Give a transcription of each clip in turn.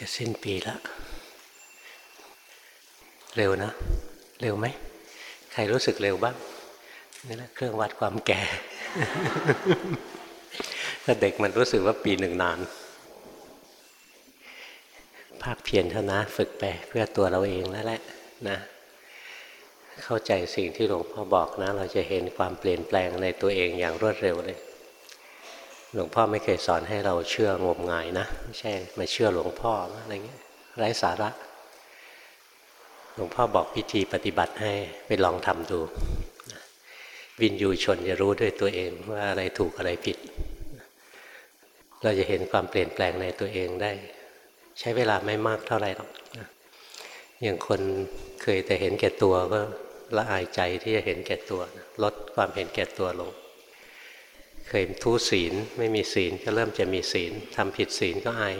จะสิ้นปีแล้วเร็วนะ เร็วไหม ใครรู้สึกเร็วบ้างนี่แหละเครื่องวัดความแก่ ถ้าเด็กมันรู้สึกว่าปีหนึ่งนาน ภาคเพียรเท่านะ ฝึกไปเพื่อตัวเราเองแล้วแหละนะ เข้าใจสิ่งที่หลวงพ่อบอกนะ เราจะเห็นความเปลี่ยนแปลงในตัวเองอย่างรวดเร็วเลย หลวงพ่อไม่เคยสอนให้เราเชื่องมงายนะไม่ใช่มาเชื่อหลวงพ่ออะไรเงี้ยไร้สาระ หลวงพ่อบอกพิธีปฏิบัติให้ไปลองทำดูวินยูชนจะรู้ด้วยตัวเองว่าอะไรถูกอะไรผิด เราจะเห็นความเปลี่ยนแปลงในตัวเองได้ ใช้เวลาไม่มากเท่าไหร่หรอกอย่างคนเคยแต่เห็นแก่ตัวก็ละอายใจที่จะเห็นแก่ตัว ลดความเห็นแก่ตัวลง เคยทุศีลไม่มีศีลก็เริ่มจะมีศีลทำผิดศีลก็อาย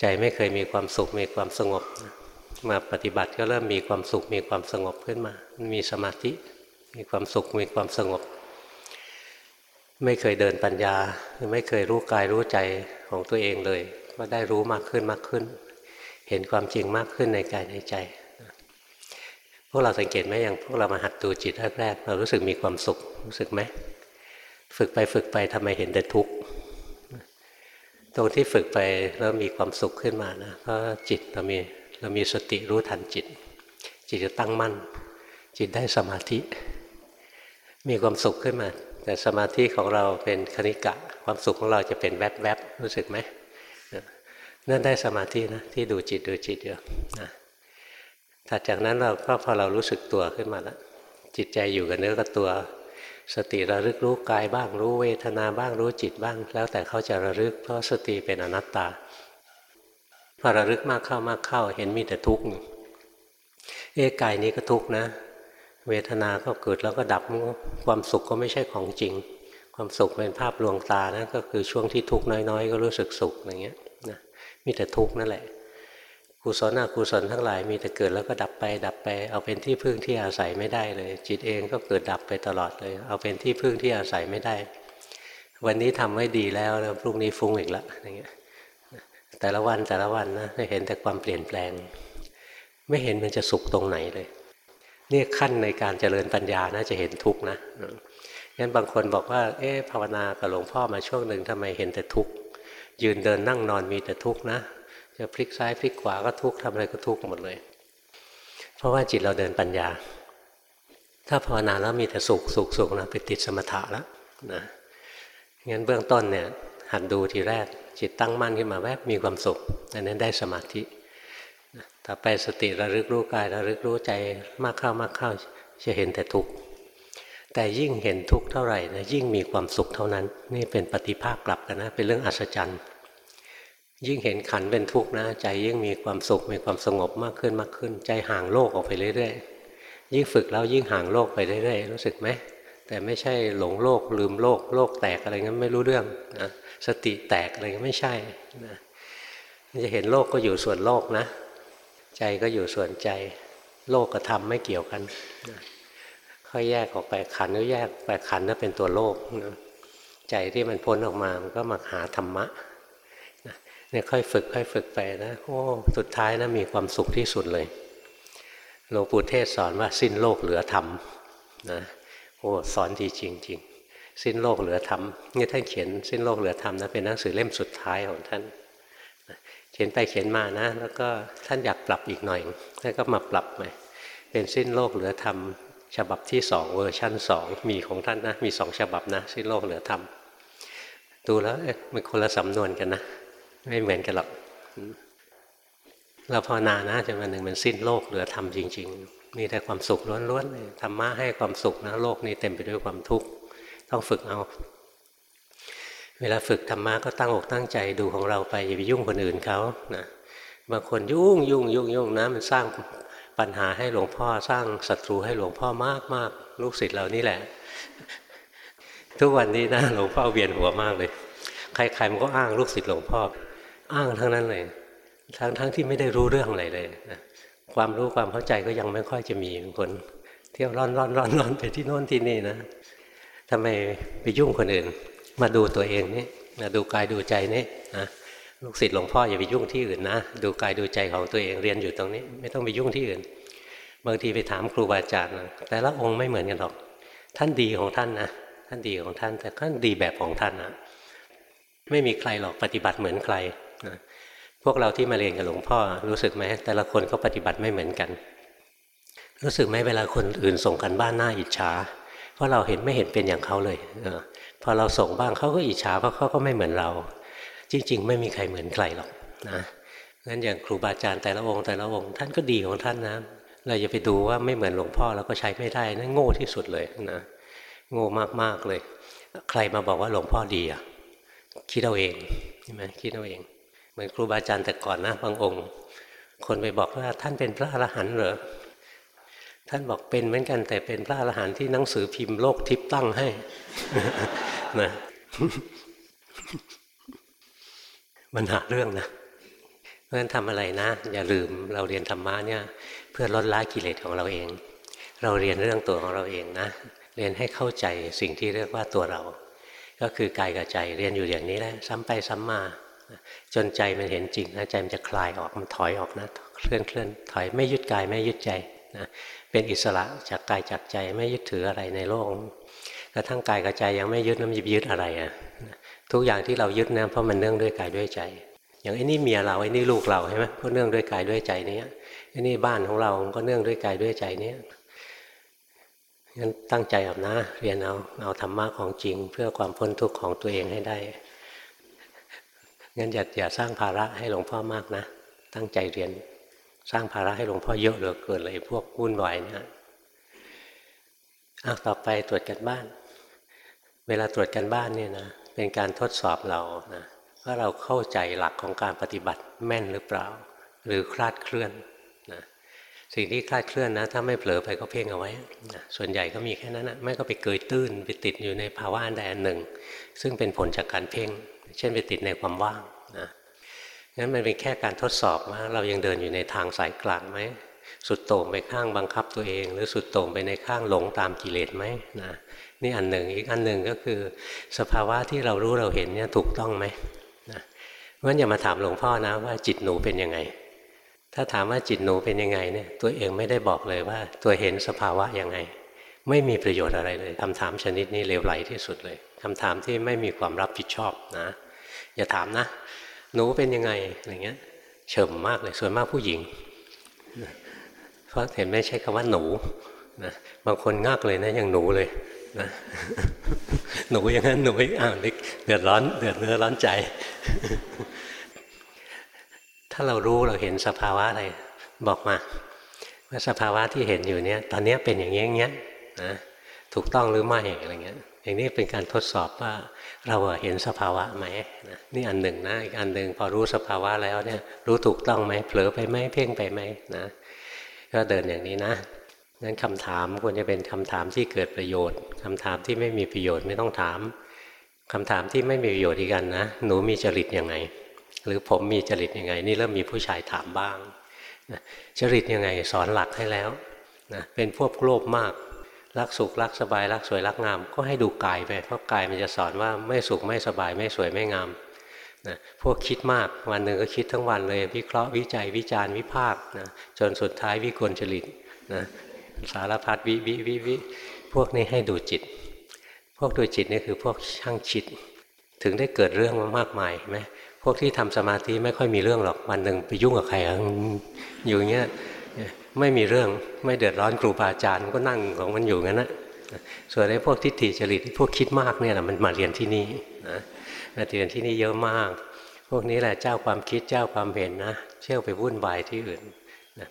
ใจไม่เคยมีความสุขมีความสงบ มาปฏิบัติก็เริ่มมีความสุขมีความสงบขึ้นมา มีสมาธิ มีความสุขมีความสงบ ไม่เคยเดินปัญญาไม่เคยรู้กายรู้ใจของตัวเองเลย ก็ได้รู้มากขึ้นมากขึ้น เห็นความจริงมากขึ้นในกายในใจ พวกเราสังเกตไหมอย่างพวกเรามาหัดดูจิตแรกๆเรารู้สึกมีความสุขรู้สึกไหม ฝึกไปฝึกไปทำไมเห็นแต่ทุกข์ตรงที่ฝึกไปแล้วมีความสุขขึ้นมานะเพราะจิตเรามีเรามีสติรู้ทันจิต จิตจะตั้งมั่น จิตได้สมาธิ มีความสุขขึ้นมา แต่สมาธิของเราเป็นคณิกะ ความสุขของเราจะเป็นแวบๆรู้สึกไหมนั่นได้สมาธินะที่ดูจิตดูจิตเยอะนะถัดจากนั้นเราก็พอเรารู้สึกตัวขึ้นมาแล้วจิตใจอยู่กับเนื้อกับตัว สติระลึกรู้กายบ้างรู้เวทนาบ้างรู้จิตบ้าง แล้วแต่เขาจะระลึก เพราะสติเป็นอนัตตาพอระลึกมากเข้ามากเข้าเห็นมีแต่ทุกข์เอ๊กายนี้ก็ทุกข์นะ เวทนาก็เกิดแล้วก็ดับความสุขก็ไม่ใช่ของจริง ความสุขเป็นภาพลวงตานะก็คือช่วงที่ทุกข์น้อยๆ ก็รู้สึกสุขอย่างเงี้ยนะมีแต่ทุกข์นั่นแหละ กุศลอกุศลทั้งหลายมีแต่เกิดแล้วก็ดับไป ดับไป เอาเป็นที่พึ่งที่อาศัยไม่ได้เลย จิตเองก็เกิดดับไปตลอดเลย เอาเป็นที่พึ่งที่อาศัยไม่ได้ วันนี้ทำไว้ดีแล้วแล้วพรุ่งนี้ฟุ้งอีกละอย่างเงี้ยแต่ละวันแต่ละวันนะเห็นแต่ความเปลี่ยนแปลง ไม่เห็นมันจะสุขตรงไหนเลยนี่ขั้นในการเจริญปัญญานะจะเห็นทุกข์นะงั้นบางคนบอกว่า เอ๊ะภาวนากับหลวงพ่อมาช่วงหนึ่งทำไมเห็นแต่ทุกข์ยืนเดินนั่งนอนมีแต่ทุกข์นะ จะพลิกซ้ายพลิกขวาก็ทุกข์ทำอะไรก็ทุกข์หมดเลย เพราะว่าจิตเราเดินปัญญา ถ้าภาวนาแล้วมีแต่สุขสุขสุขนะไปติดสมถะแล้วนะงั้นเบื้องต้นเนี่ยหัดดูทีแรก จิตตั้งมั่นขึ้นมาแวบมีความสุขอันนั้นได้สมาธิต่อไปสติระลึกรู้กายระลึกรู้ใจมากเข้ามากเข้าจะเห็นแต่ทุกข์แต่ยิ่งเห็นทุกข์เท่าไหร่นะยิ่งมีความสุขเท่านั้น นี่เป็นปฏิภาคกลับกันนะ เป็นเรื่องอัศจรรย์ ยิ่งเห็นขันเป็นทุกข์นะ ใจยิ่งมีความสุขมีความสงบมากขึ้นมากขึ้น ใจห่างโลกออกไปเรื่อยๆยิ่งฝึกแล้วยิ่งห่างโลกไปเรื่อยๆรู้สึกไหมแต่ไม่ใช่หลงโลกลืมโลกโลกแตกอะไรงั้นไม่รู้เรื่องนะสติแตกอะไรก็ไม่ใช่นะจะเห็นโลกก็อยู่ส่วนโลกนะ ใจก็อยู่ส่วนใจ โลกกับธรรมไม่เกี่ยวกันนะค่อยแยกออกไปขันก็แยกไปขันนั่นเป็นตัวโลกนะใจที่มันพ้นออกมามันก็มาหาธรรมะ เนี่ยค่อยฝึกค่อยฝึกไปนะโอ้สุดท้ายนะมีความสุขที่สุดเลยหลวงปู่เทศสอนว่าสิ้นโลกเหลือธรรมนะโอ้สอนดีจริงๆสิ้นโลกเหลือธรรมนี่ท่านเขียนสิ้นโลกเหลือธรรมนะเป็นหนังสือเล่มสุดท้ายของท่านเขียนไปเขียนมานะ แล้วก็ท่านอยากปรับอีกหน่อยท่านก็มาปรับใหม่เป็นสิ้นโลกเหลือธรรมฉบับที่สองเวอร์ชั่นสองมีของท่านนะมีสองฉบับนะ สิ้นโลกเหลือธรรมดูแล้วมันคนละสำนวนกันนะ ไม่เหมือนกันหรอกเราภาวนานะจนวันหนึ่งมันสิ้นโลกเหลือธรรมจริง ๆ มีแต่ความสุขล้วนๆเลยธรรมะให้ความสุขนะโลกนี้เต็มไปด้วยความทุกข์ต้องฝึกเอา เวลาฝึกธรรมะก็ตั้งอกตั้งใจดูของเราไปอย่าไปยุ่งคนอื่นเขานะบางคนยุ่งยุ่งยุ่งยุ่งนะมันสร้างปัญหาให้หลวงพ่อสร้างศัตรูให้หลวงพ่อมากมากลูกศิษย์เรานี่แหละ ทุกวันนี้นะหลวงพ่อเวียนหัวมากเลย ใครๆมันก็อ้างลูกศิษย์หลวงพ่อ อ้างทั้งนั้นเลย ทั้งทั้งที่ไม่ได้รู้เรื่องอะไรเลยนะความรู้ความเข้าใจก็ยังไม่ค่อยจะมีบางคน เที่ยวร่อนร่อนร่อนร่อนไปที่โน่นที่นี่นะทำไมไปยุ่งคนอื่น มาดูตัวเองนี่มาดูกายดูใจนี่นะลูกศิษย์หลวงพ่ออย่าไปยุ่งที่อื่นนะดูกายดูใจของตัวเองเรียนอยู่ตรงนี้ ไม่ต้องไปยุ่งที่อื่น บางทีไปถามครูบาอาจารย์แต่ละองค์ไม่เหมือนกันหรอก ท่านดีของท่านนะท่านดีของท่าน แต่ท่านดีแบบของท่านนะไม่มีใครหรอกปฏิบัติเหมือนใคร พวกเราที่มาเรียนกับหลวงพ่อรู้สึกไหมแต่ละคนก็ปฏิบัติไม่เหมือนกัน รู้สึกไหมเวลาคนอื่นส่งกันบ้านหน้าอิจฉา เพราะเราเห็นไม่เห็นเป็นอย่างเขาเลยพอเราส่งบ้างเขาก็อิจฉาเพราะเขาก็ไม่เหมือนเรา จริง ๆ ไม่มีใครเหมือนใครหรอกนะงั้นอย่างครูบาอาจารย์แต่ละองค์แต่ละองค์ท่านก็ดีของท่านนะเราอย่าไปดูว่าไม่เหมือนหลวงพ่อเราก็ใช้ไม่ได้นั่นโง่ที่สุดเลยนะโง่มากๆเลย ใครมาบอกว่าหลวงพ่อดีอะคิดเอาเองใช่ไหมคิดเอาเอง มือนครูบาอาจารย์แต่ก่อนนะบางองค์ คนไปบอกว่าท่านเป็นพระอรหันต์เหรอท่านบอกเป็นเหมือนกันแต่เป็นพระอรหันต์ที่หนังสือพิมพ์โลกทิพย์ตั้งให้นะมันหาเรื่องนะเพราะฉะนั้นทำอะไรนะ อย่าลืมเราเรียนธรรมะเนี่ย เพื่อลดละกิเลสของเราเอง เราเรียนเรื่องตัวของเราเองนะ เรียนให้เข้าใจสิ่งที่เรียกว่าตัวเรา ก็คือกายกับใจเรียนอยู่อย่างนี้แหละซ้ำไปซ้ำมา จนใจมันเห็นจริงนะใจมันจะคลายออกมันถอยออกนะเคลื่อนเคลื่อนถอยไม่ยึดกายไม่ยึดใจนะเป็นอิสระจากกายจากใจไม่ยึดถืออะไรในโลกกระทั่งกายกับใจยังไม่ยึดน้ำยิบยึดอะไรอะทุกอย่างที่เรายึดนะเพราะมันเนื่องด้วยกายด้วยใจ อย่างไอ้นี่เมียเราไอ้นี่ลูกเราใช่ไหมก็เนื่องด้วยกายด้วยใจนี้ไอ้นี่บ้านของเราก็เนื่องด้วยกายด้วยใจนี้งั้นตั้งใจเอานะเรียนเอาเอาธรรมะของจริง เพื่อความพ้นทุกข์ของตัวเองให้ได้ งั้นอย่าอย่าสร้างภาระให้หลวงพ่อมากนะ ตั้งใจเรียน สร้างภาระให้หลวงพ่อเยอะเหลือเกินเลยพวกวุ่นวายเนี่ยอะต่อไปตรวจกันบ้าน เวลาตรวจกันบ้านเนี่ยนะเป็นการทดสอบเรานะว่าเราเข้าใจหลักของการปฏิบัติแม่นหรือเปล่า หรือคลาดเคลื่อนนะสิ่งที่คลาดเคลื่อนนะ ถ้าไม่เผลอไปก็เพ่งเอาไว้นะส่วนใหญ่ก็มีแค่นั้นนะไม่ก็ไปเกยตื้นไปติดอยู่ในภาวะอันใดอันหนึ่ง ซึ่งเป็นผลจากการเพ่ง เช่นไปติดในความว่างนะงั้นมันเป็นแค่การทดสอบว่าเรายังเดินอยู่ในทางสายกลางไหมสุดโต่งไปข้างบังคับตัวเอง หรือสุดโต่งไปในข้างหลงตามกิเลสไหมนะนี่อันหนึ่งอีกอันหนึ่งก็คือ สภาวะที่เรารู้เราเห็นเนี่ยถูกต้องไหมนะเพราะฉะนั้นอย่ามาถามหลวงพ่อนะว่าจิตหนูเป็นยังไง ถ้าถามว่าจิตหนูเป็นยังไงเนี่ยตัวเองไม่ได้บอกเลยว่า ตัวเห็นสภาวะยังไง ไม่มีประโยชน์อะไรเลยคำถามชนิดนี้เลวไหลที่สุดเลยคำถามที่ไม่มีความรับผิดชอบนะ อย่าถามนะ หนูเป็นยังไงอะไรเงี้ยเฉมมากเลยส่วนมากผู้หญิง เพราะเห็นไม่ใช่คำว่าหนูนะบางคนงากเลยนะยังหนูเลยนะหนูอย่างนั้นหนูอ้าวเดือดร้อนเดือดเนื้อร้อนใจ ถ้าเรารู้เราเห็นสภาวะอะไรบอกมาว่าสภาวะที่เห็นอยู่เนี้ยตอนนี้เป็นอย่างเงี้ยเงี้ยนะถูกต้องหรือไม่อะไรเงี้ย อย่างนี้เป็นการทดสอบว่าเราเห็นสภาวะไหมนะนี่อันหนึ่งนะอีกอันหนึ่งพอรู้สภาวะแล้วเนี่ยรู้ถูกต้องไหมเผลอไปไหมเพ่งไปไหมนะก็เดินอย่างนี้นะงั้นคำถามควรจะเป็นคำถามที่เกิดประโยชน์คำถามที่ไม่มีประโยชน์ไม่ต้องถามคำถามที่ไม่มีประโยชน์อีกกันนะ หนูมีจริตยังไง หรือผมมีจริตยังไง นี่เริ่มมีผู้ชายถามบ้างนะจริตยังไงสอนหลักให้แล้วนะเป็นพวกโลภมาก รักสุขรักสบายรักสวยรักงาม ก็ให้ดูกายไปเพราะกายมันจะสอนว่าไม่สุขไม่สบายไม่สวยไม่งามนะพวกคิดมากวันหนึ่งก็คิดทั้งวันเลย วิเคราะห์วิจัยวิจารณ์วิพากษ์นะจนสุดท้ายวิกลจริตนะสารพัดวิวิวิวิพวกนี้ให้ดูจิต พวกดูจิตนี่คือพวกช่างคิด ถึงได้เกิดเรื่องมามากมายไหมพวกที่ทำสมาธิไม่ค่อยมีเรื่องหรอกวันหนึ่งไปยุ่งกับใครอยู่เงี้ย ไม่มีเรื่องไม่เดือดร้อนครูบาอาจารย์ก็นั่งของมันอยู่งั้นนะส่วนไอ้พวกทิฏฐิจริตพวกคิดมากเนี่ยมันมาเรียนที่นี่นะมาเรียนที่นี่เยอะมาก พวกนี้แหละเจ้าความคิดเจ้าความเห็นนะเชี่ยวไปวุ่นวายที่อื่น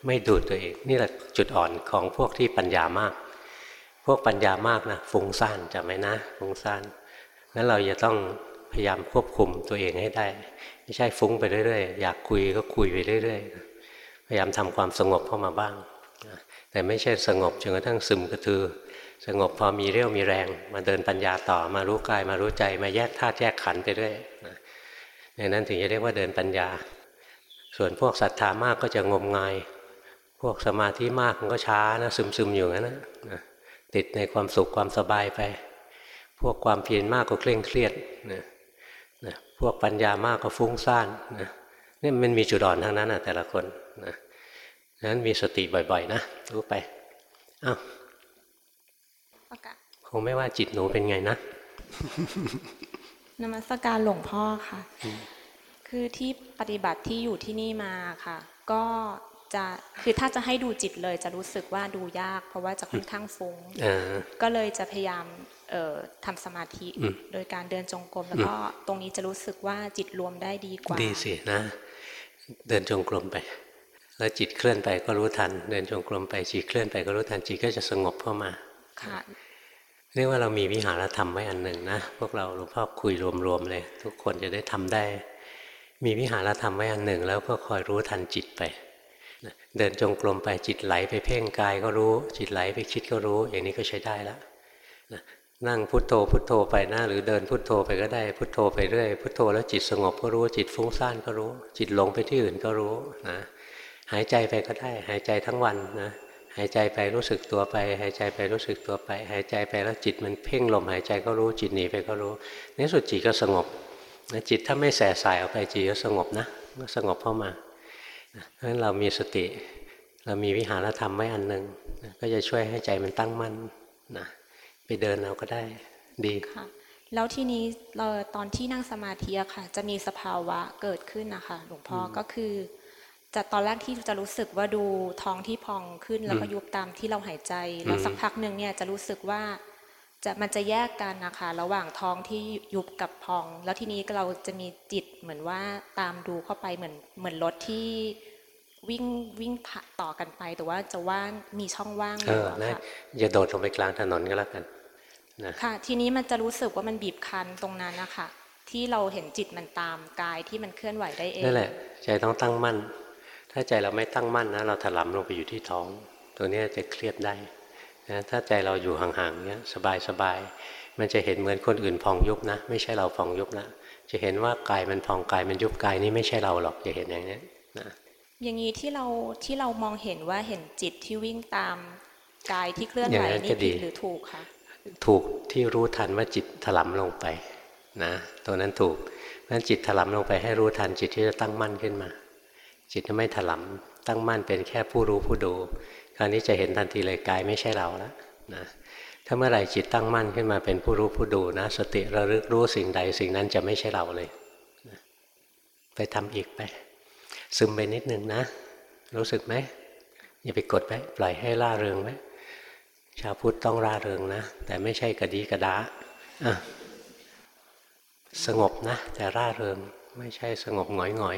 ไม่ดูตัวเองนี่แหละจุดอ่อนของพวกที่ปัญญามาก พวกปัญญามากนะฟุ้งซ่านจำไหมนะฟุ้งซ่านงั้นเราจะต้องพยายามควบคุมตัวเองให้ได้ ไม่ใช่ฟุ้งไปเรื่อยๆอยากคุยก็คุยไปเรื่อยๆ พยายามทำความสงบเข้ามาบ้าง แต่ไม่ใช่สงบจนกระทั่งซึมกระตือ สงบพอมีเรี่ยวมีแรง มาเดินปัญญาต่อมารู้กายมารู้ใจมาแยกธาตุแยกขันไปเรื่อยในนั้นถึงจะเรียกว่าเดินปัญญา ส่วนพวกศรัทธามากก็จะงมงาย พวกสมาธิมากมันก็ช้านะซึมซึมอยู่งั้นนะติดในความสุขความสบายไป พวกความเพียรมากก็เคร่งเครียดนะนะพวกปัญญามากก็ฟุ้งซ่านนะนี่มันมีจุดอ่อนทั้งนั้นนะแต่ละคน นะฉะนั้นมีสติบ่อยๆ นะรู้ไปอ้าวประกาศคงไม่ว่าจิตหนูเป็นไงนะนมัสการหลวงพ่อค่ะ คือที่ปฏิบัติที่อยู่ที่นี่มาค่ะ ก็จะคือถ้าจะให้ดูจิตเลยจะรู้สึกว่าดูยาก เพราะว่าจะค่อนข้างฟุง้งเออก็เลยจะพยายามเอ่อทำสมาธิอืมโดยการเดินจงกรมแล้วก็ตรงนี้จะรู้สึกว่าจิตรวมได้ดีกว่า ดีสินะ เดินจงกรมไป แล้วจิตเคลื่อนไปก็รู้ทัน เดินจงกรมไปจิตเคลื่อนไปก็รู้ทันจิตก็จะสงบเข้ามาค่ะเรียกว่าเรามีวิหารธรรมไว้อันหนึ่งนะพวกเราหลวงพ่อคุยรวมๆเลย ทุกคนจะได้ทำได้ มีวิหารธรรมไว้อันหนึ่ง แล้วก็คอยรู้ทันจิตไปนะเดินจงกรมไปจิตไหลไปเพ่งกายก็รู้ จิตไหลไปคิดก็รู้ อย่างนี้ก็ใช้ได้แล้วนะนั่งพุทโธพุทโธไปนะหรือเดินพุทโธไปก็ได้ พุทโธไปเรื่อยพุทโธแล้วจิตสงบก็รู้จิตฟุ้งซ่านก็รู้ จิตหลงไปที่อื่นก็รู้นะ หายใจไปก็ได้ หายใจทั้งวันนะหายใจไปรู้สึกตัวไป หายใจไปรู้สึกตัวไป หายใจไปแล้วจิตมันเพ่งลมหายใจก็รู้จิตหนีไปก็รู้ในที่สุดจิตก็สงบนะจิตถ้าไม่แสสายออกไปจิตก็สงบนะก็สงบเข้ามานะเพราะฉะนั้นเรามีสติ เรามีวิหารธรรมไว้อันหนึ่งนะก็จะช่วยให้ใจมันตั้งมั่นนะไปเดินเอาก็ได้ดีค่ะแล้วทีนี้เราตอนที่นั่งสมาธิอะค่ะ จะมีสภาวะเกิดขึ้นนะคะหลวงพ่ออก็คือ จะตอนแรกที่จะรู้สึกว่าดูท้องที่พองขึ้นแล้วก็อืมยุบตามที่เราหายใจ แล้วอืมสักพักหนึ่งเนี่ยจะรู้สึกว่าจะมันจะแยกกันนะคะระหว่างท้องที่ยุบกับพอง แล้วทีนี้เราจะมีจิตเหมือนว่าตามดูเข้าไปเหมือนเหมือนรถที่วิ่งวิ่งผ่าต่อกันไป แต่ว่าจะว่างมีช่องว่างอเอยู่ออะนะค่ะอย่าโดดลงไปกลางถนนก็แล้วกันนะค่ะ ทีนี้มันจะรู้สึกว่ามันบีบคั้นตรงนั้นนะคะที่เราเห็นจิตมันตามกายที่มันเคลื่อนไหวได้เองนั่นแหละใจต้องตั้งมั่น ถ้าใจเราไม่ตั้งมั่นนะเราถลำลงไปอยู่ที่ท้อง ตัวเนี้ยจะเครียดได้นะถ้าใจเราอยู่ห่างๆเนี้ยสบายๆมันจะเห็นเหมือนคนอื่นพองยุบนะ ไม่ใช่เราพองยุบนะจะเห็นว่ากายมันพองกายมันยุบกายนี่ไม่ใช่เราหรอกจะเห็นอย่างนี้นะอย่างนี้ที่เราที่เรามองเห็นว่าเห็นจิตที่วิ่งตามกายที่เคลื่อนอย่าไหวงนั้นนี่ก็ดีผิดหรือถูกคะถูกที่รู้ทันว่าจิตถลำลงไปนะตัวนั้นถูกเพราะฉะนั้นจิตถลำลงไปให้รู้ทันจิตที่จะตั้งมั่นขึ้นมา จิตจะไม่ถลำตั้งมั่นเป็นแค่ผู้รู้ผู้ดู คราวนี้จะเห็นทันทีเลยกายไม่ใช่เราแล้วนะถ้าเมื่อไหร่จิตตั้งมั่นขึ้นมาเป็นผู้รู้ผู้ดูนะ สติระลึกรู้สิ่งใดสิ่งนั้นจะไม่ใช่เราเลยนะไปทำอีกไป ซึมไปนิดนึงนะ รู้สึกไหมอย่าไปกดไว้ปล่อยให้ล่าเริงไว้ชาวพุทธต้องร่าเริงนะ แต่ไม่ใช่กระดีกระดาะสงบนะ แต่ร่าเริงไม่ใช่สงบหงอยหงอย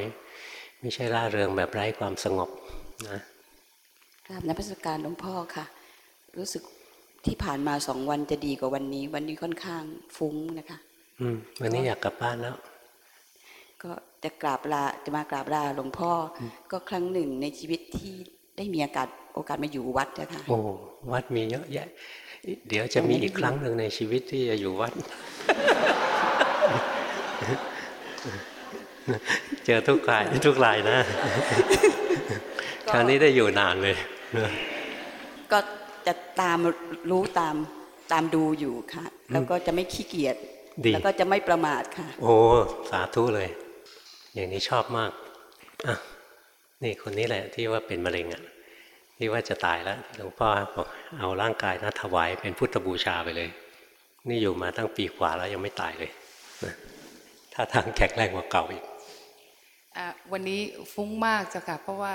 ไม่ใช่ร่าเริงแบบไร้ความสงบนะกราบนพัสการหลวงพ่อค่ะ รู้สึกที่ผ่านมาสองวันจะดีกว่าวันนี้ วันนี้ค่อนข้างฟุ้งนะคะ อืมวันนี้อยากกลับบ้านแล้ว ก็จะกราบลาจะมากราบลาหลวงพ่ออก็ครั้งหนึ่งในชีวิตที่ได้มีโอกาสโอกาสมาอยู่วัดนะคะโอ้วัดมีเยอะแยะ เดี๋ยวจะมีอีกครั้งหนึ่งในชีวิตที่จะอยู่วัด เจอทุกรายทุกรายนะ คราวนี้ได้อยู่นานเลย ก็จะตามรู้ตามตามดูอยู่ค่ะ แล้วก็จะไม่ขี้เกียจดีแล้วก็จะไม่ประมาทค่ะ โอ้สาธุเลย อย่างนี้ชอบมากอะนี่คนนี้แหละที่ว่าเป็นมะเร็งอะที่ว่าจะตายแล้วหลวงพ่อบอกเอาร่างกายนะถวายเป็นพุทธบูชาไปเลย นี่อยู่มาตั้งปีกว่าแล้วยังไม่ตายเลยนะถ้าทางแข็งแรงกว่าเก่าอีกอะ วันนี้ฟุ้งมากเจ้าค่ะ เพราะว่า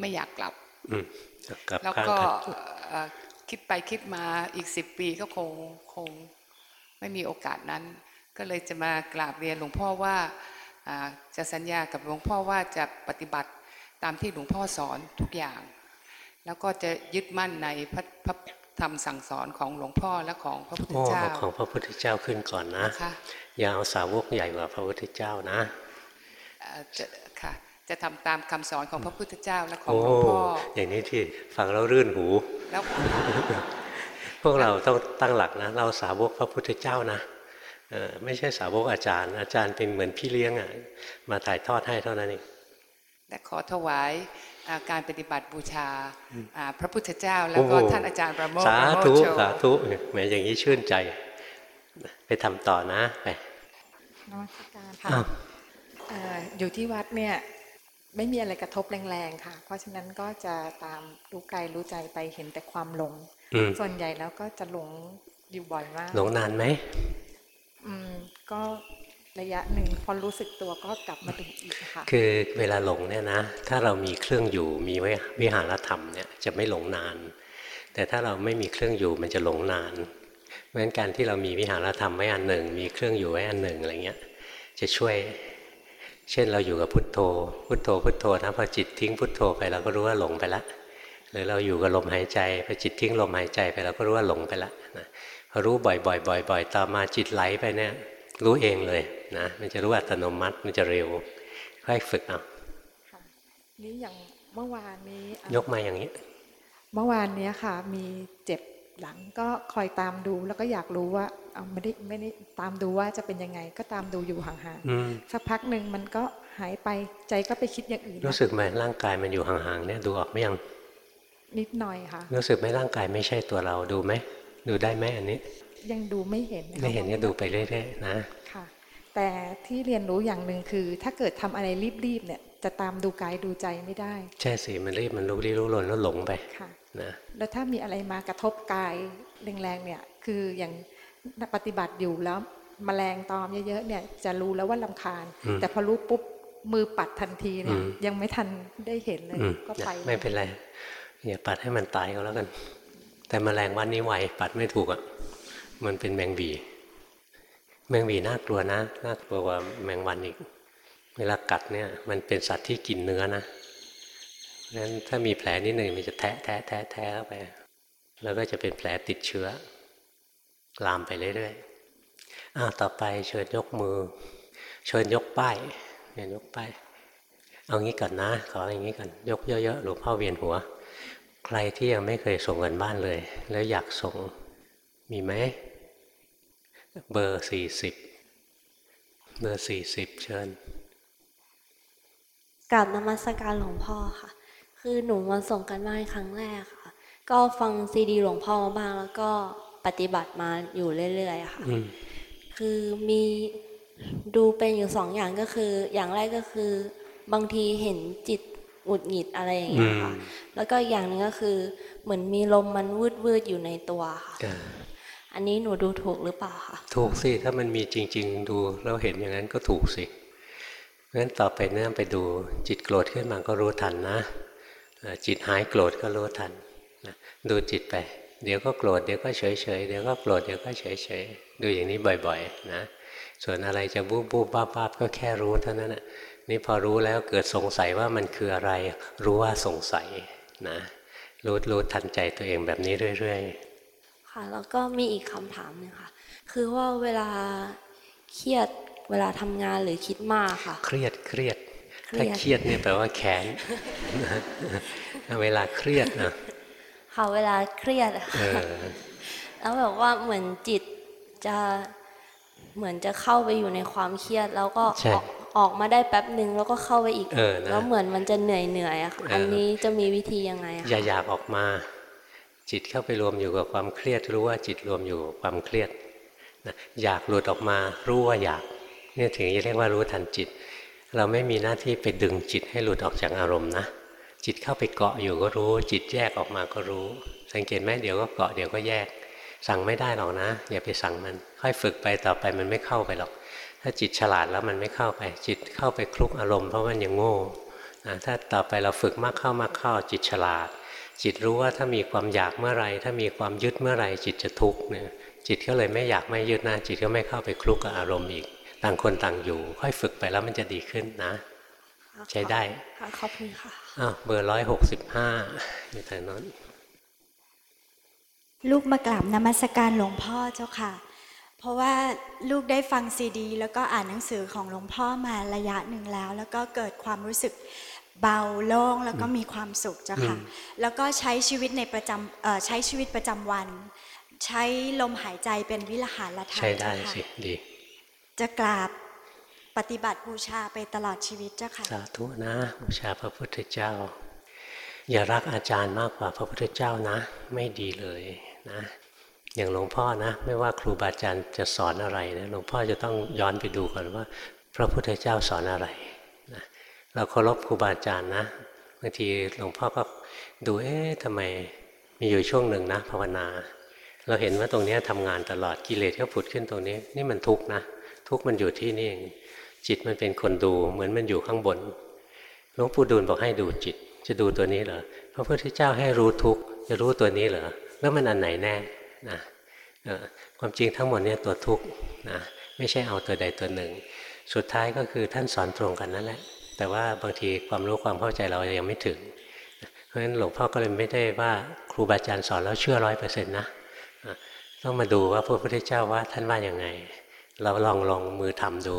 ไม่อยากกลับอืมกลับแล้วข้างก็กันเอ่อคิดไปคิดมาอีกสิบปีก็คงคง ไม่มีโอกาสนั้น ก็เลยจะมากราบเรียนหลวงพ่อว่าอ่าจะสัญญากับหลวงพ่อว่าจะปฏิบัติตามที่หลวงพ่อสอนทุกอย่าง แล้วก็จะยึดมั่นในพระพระธรรมสั่งสอนของหลวงพ่อและของพระพุทธโอ้เจ้าเอาของพระพุทธเจ้าขึ้นก่อนนะนะคะอย่าเอาสาวกใหญ่กว่าพระพุทธเจ้านะเอ่อ จะค่ะจะทำตามคำสอนของพระพุทธเจ้าและของโอ้หลวงพ่ออย่างนี้ที่ฟังแล้วรื่นหู แล้วพวกเราต้องตั้งหลักนะ เราสาวกพระพุทธเจ้านะเออไม่ใช่สาวกอาจารย์ อาจารย์เป็นเหมือนพี่เลี้ยงอะมาถ่ายทอดให้เท่านั้นเองและขอถวายอ่าการปฏิบัติบูชาอ่าพระพุทธเจ้า แล้วก็โอ้ท่านอาจารย์ประโมทสาประโมทธุโชสาธุแหมอย่างนี้ชื่นใจ ไปทำต่อนะไปนมัสการค่ะ อ้าวเอ่ออยู่ที่วัดเนี่ยไม่มีอะไรกระทบแรงๆค่ะ เพราะฉะนั้นก็จะตามรู้กายรู้ใจไปเห็นแต่ความหลงอืมส่วนใหญ่แล้วก็จะหลงอยู่บ่อยมาก หลงนานไหมอืมก็ระยะหนึ่งพอรู้สึกตัวก็กลับมาดึงอีกค่ะ คือเวลาหลงเนี่ยนะ ถ้าเรามีเครื่องอยู่มีไว้วิหารธรรมเนี่ยจะไม่หลงนาน แต่ถ้าเราไม่มีเครื่องอยู่มันจะหลงนาน เพราะฉะนั้นการที่เรามีวิหารธรรมไว้อันหนึ่ง มีเครื่องอยู่ไว้อันหนึ่งอะไรเงี้ยจะช่วย เช่นเราอยู่กับพุทโธ พุทโธ พุทโธนะพอจิตทิ้งพุทโธไปเราก็รู้ว่าหลงไปละ หรือเราอยู่กับลมหายใจพอจิตทิ้งลมหายใจไปเราก็รู้ว่าหลงไปละนะพอรู้บ่อยๆบ่อยๆต่อมาจิตไหลไปเนี่ยรู้เองเลยนะมันจะรู้อัตโนมัติมันจะเร็วค่อยฝึกเอาค่ะนี่อย่างเมื่อวานนี้อะยกมาอย่างนี้ เมื่อวานเนี้ยค่ะ มีเจ็บ หลังก็คอยตามดูแล้วก็อยากรู้ว่าเอาไม่ได้ไม่ได้ตามดูว่าจะเป็นยังไง ก็ตามดูอยู่ห่างอืมๆสักพักหนึ่งมันก็หายไปใจก็ไปคิดอย่างอื่น รู้สึกไหมร่างกายมันอยู่ห่างๆเนี่ยดูออกไหมยังนิดหน่อยค่ะรู้สึกไหมร่างกายไม่ใช่ตัวเราดูไหมดูได้ไหมอันนี้ ยังดูไม่เห็นนะคะไม่เห็นก็ดูไปเรื่อยๆนะค่ะ แต่ที่เรียนรู้อย่างหนึ่งคือ ถ้าเกิดทำอะไรรีบๆเนี่ย จะตามดูกายดูใจไม่ได้ ใช่สิมันรีบมันรู้รีรู้รนแล้วหลงไปค่ะ นะแล้วถ้ามีอะไรมากระทบกายแรงๆเนี่ยคืออย่างปฏิบัติอยู่แล้วมแมลงตอมเยอะๆเนี่ยจะรู้แล้วว่าลำคาญอืมแต่พอรู้ปุ๊บมือปัดทันทีเนี่ยอืมยังไม่ทันได้เห็นเลยอืมก็ไปไม่เป็นไรอย่าปัดให้มันตายก็แล้วกัน แต่แมลงวันนี้ไวปัดไม่ถูกอะมันเป็นแมงวีแมงวีน่ากลัวนะน่ากลัวกว่าแมงวันอีก เวลากัดเนี่ย มันเป็นสัตว์ที่กินเนื้อนะ เพราะฉะนั้นถ้ามีแผลนิดหนึ่งมันจะแทะแทะแทะแทะเข้าไป แล้วก็จะเป็นแผลติดเชื้อ ลามไปเรื่อยๆอ้าวต่อไปเชิญยกมือ เชิญยกป้ายเชิญยกป้ายเอางี้ก่อนนะ ขออย่างนี้ก่อนยกเยอะๆหลวงพ่อเวียนหัว ใครที่ยังไม่เคยส่งกันบ้านเลย แล้วอยากส่งมีไหมเบอร์สี่สิบเบอร์สี่สิบเชิญกราบนมัสการหลวงพ่อค่ะ คือหนูมาส่งกันบ้านครั้งแรกค่ะ ก็ฟังซีดีหลวงพ่อมาบ้างแล้วก็ปฏิบัติมาอยู่เรื่อยๆค่ะอืมคือมีดูเป็นอยู่สองอย่างก็คือ อย่างแรกก็คือบางทีเห็นจิตหงุดหงิดอะไรอย่างเงี้ยค่ะอืมแล้วก็อีกอย่างหนึงก็คือเหมือนมีลมมันวืดวืดๆอยู่ในตัวค่ะอ่าอันนี้หนูดูถูกหรือเปล่าคะ ถูกสิ ถ้ามันมีจริง ๆ ดูแล้วเห็นอย่างนั้นก็ถูกสิเพราะฉะนั้นต่อไปเนี่ยไปดูจิตโกรธขึ้นมาก็รู้ทันนะเอ่อ จิตหายโกรธก็รู้ทันนะดูจิตไป เดี๋ยวก็โกรธเดี๋ยวก็เฉยเฉยๆเดี๋ยวก็โกรธเดี๋ยวก็เฉยเฉยๆดูอย่างนี้บ่อยๆนะส่วนอะไรจะบูบบูบบ้าบ้าบก็แค่รู้เท่านั้นนะนี่พอรู้แล้วเกิดสงสัยว่ามันคืออะไร รู้ว่าสงสัยนะรู้รู้ทันใจตัวเองแบบนี้เรื่อยค่ะแล้วก็มีอีกคำถามหนึงค่ะ คือว่าเวลาเครียดเวลาทำงานหรือคิดมากค่ะๆเครียดเครียดเครียด ถ้าเครียดเนี่ยแปลว่าแค้นเวลาเครียดนะค่ะเวลาเครียดอะเอค่ะอแล้วแบบว่าเหมือนจิตจะเหมือนจะเข้าไปอยู่ในความเครียด แล้วก็ใช่ออกออกมาได้แป๊บหนึ่งแล้วก็เข้าไปอีกเออนะแล้วเหมือนมันจะเหนื่อยเหนื่อยๆอะค่ะเอออัอันนี้จะมีวิธียังไงอะอย่าคะอยากออกมา จิตเข้าไปรวมอยู่กับความเครียด รู้ว่าจิตรวมอยู่กับความเครียดนะอยากหลุดออกมารู้ว่าอยากเนี่ยถึงจะเรียกว่ารู้ทันจิต เราไม่มีหน้าที่ไปดึงจิตให้หลุดออกจากอารมณ์นะ จิตเข้าไปเกาะอยู่ก็รู้ จิตแยกออกมาก็รู้ สังเกตไหมเดี๋ยวก็เกาะเดี๋ยวก็แยก สั่งไม่ได้หรอกนะอย่าไปสั่งมัน ค่อยฝึกไปต่อไปมันไม่เข้าไปหรอก ถ้าจิตฉลาดแล้วมันไม่เข้าไป จิตเข้าไปคลุกอารมณ์เพราะมันยังโง่นะถ้าต่อไปเราฝึกมากเข้ามากเข้า จิตฉลาด จิตรู้ว่าถ้ามีความอยากเมื่อไรถ้ามีความยึดเมื่อไรจิตจะทุกข์เนี่ยจิตก็เลยไม่อยากไม่ยึดนะจิตก็ไม่เข้าไปคลุกกับอารมณ์อีก ต่างคนต่างอยู่ ค่อยฝึกไปแล้วมันจะดีขึ้นนะ ใช้ได้ค่ะขอบคุณค่ะอ้าวเบอร์ร้อยหกสิบห้าอยู่ทางโน้นลูกมากราบนมัสการหลวงพ่อเจ้าค่ะ เพราะว่าลูกได้ฟังซีดี แล้วก็อ่านหนังสือของหลวงพ่อมาระยะหนึ่งแล้ว แล้วก็เกิดความรู้สึกเบาโล่งแล้วก็มีความสุขเจ้าค่ะ แล้วก็ใช้ชีวิตในประจำเอ่อใช้ชีวิตประจำวัน ใช้ลมหายใจเป็นวิลหารธรรมใช้ได้เจ้าค่ะสิดี จะกราบปฏิบัติบูชาไปตลอดชีวิตเจ้าค่ะสาธุนะบูชาพระพุทธเจ้า อย่ารักอาจารย์มากกว่าพระพุทธเจ้านะ ไม่ดีเลยนะอย่างหลวงพ่อนะ ไม่ว่าครูบาอาจารย์จะสอนอะไรนะหลวงพ่อจะต้องย้อนไปดูก่อนว่า พระพุทธเจ้าสอนอะไรนะเราเคารพครูบาอาจารย์นะบางทีหลวงพ่อก็ดูเอ๊ะทำไมมีอยู่ช่วงหนึ่งนะภาวนา เราเห็นว่าตรงนี้ทำงานตลอดกิเลสก็ผุดขึ้นตรงนี้ นี่มันทุกข์นะ ทุกมันอยู่ที่นี่เองจิตมันเป็นคนดูเหมือนมันอยู่ข้างบนหลวงปู่ดูลบอกให้ดูจิต จะดูตัวนี้เหรอพระพุทธเจ้าให้รู้ทุกจะรู้ตัวนี้เหรอแล้วมันอันไหนแน่นะความจริงทั้งหมดเนี่ยตัวทุกนะไม่ใช่เอาตัวใดตัวหนึ่ง สุดท้ายก็คือท่านสอนตรงกันนั่นแหละ แต่ว่าบางทีความรู้ความเข้าใจเรายังไม่ถึง เพราะฉะนั้นหลวงพ่อก็เลยไม่ได้ว่าครูบาอาจารย์สอนแล้วเชื่อร้อยเปอร์เซ็นต์นะต้องมาดูว่าพระพุทธเจ้าว่าท่านว่าอย่างไง เราลองลองมือทำดู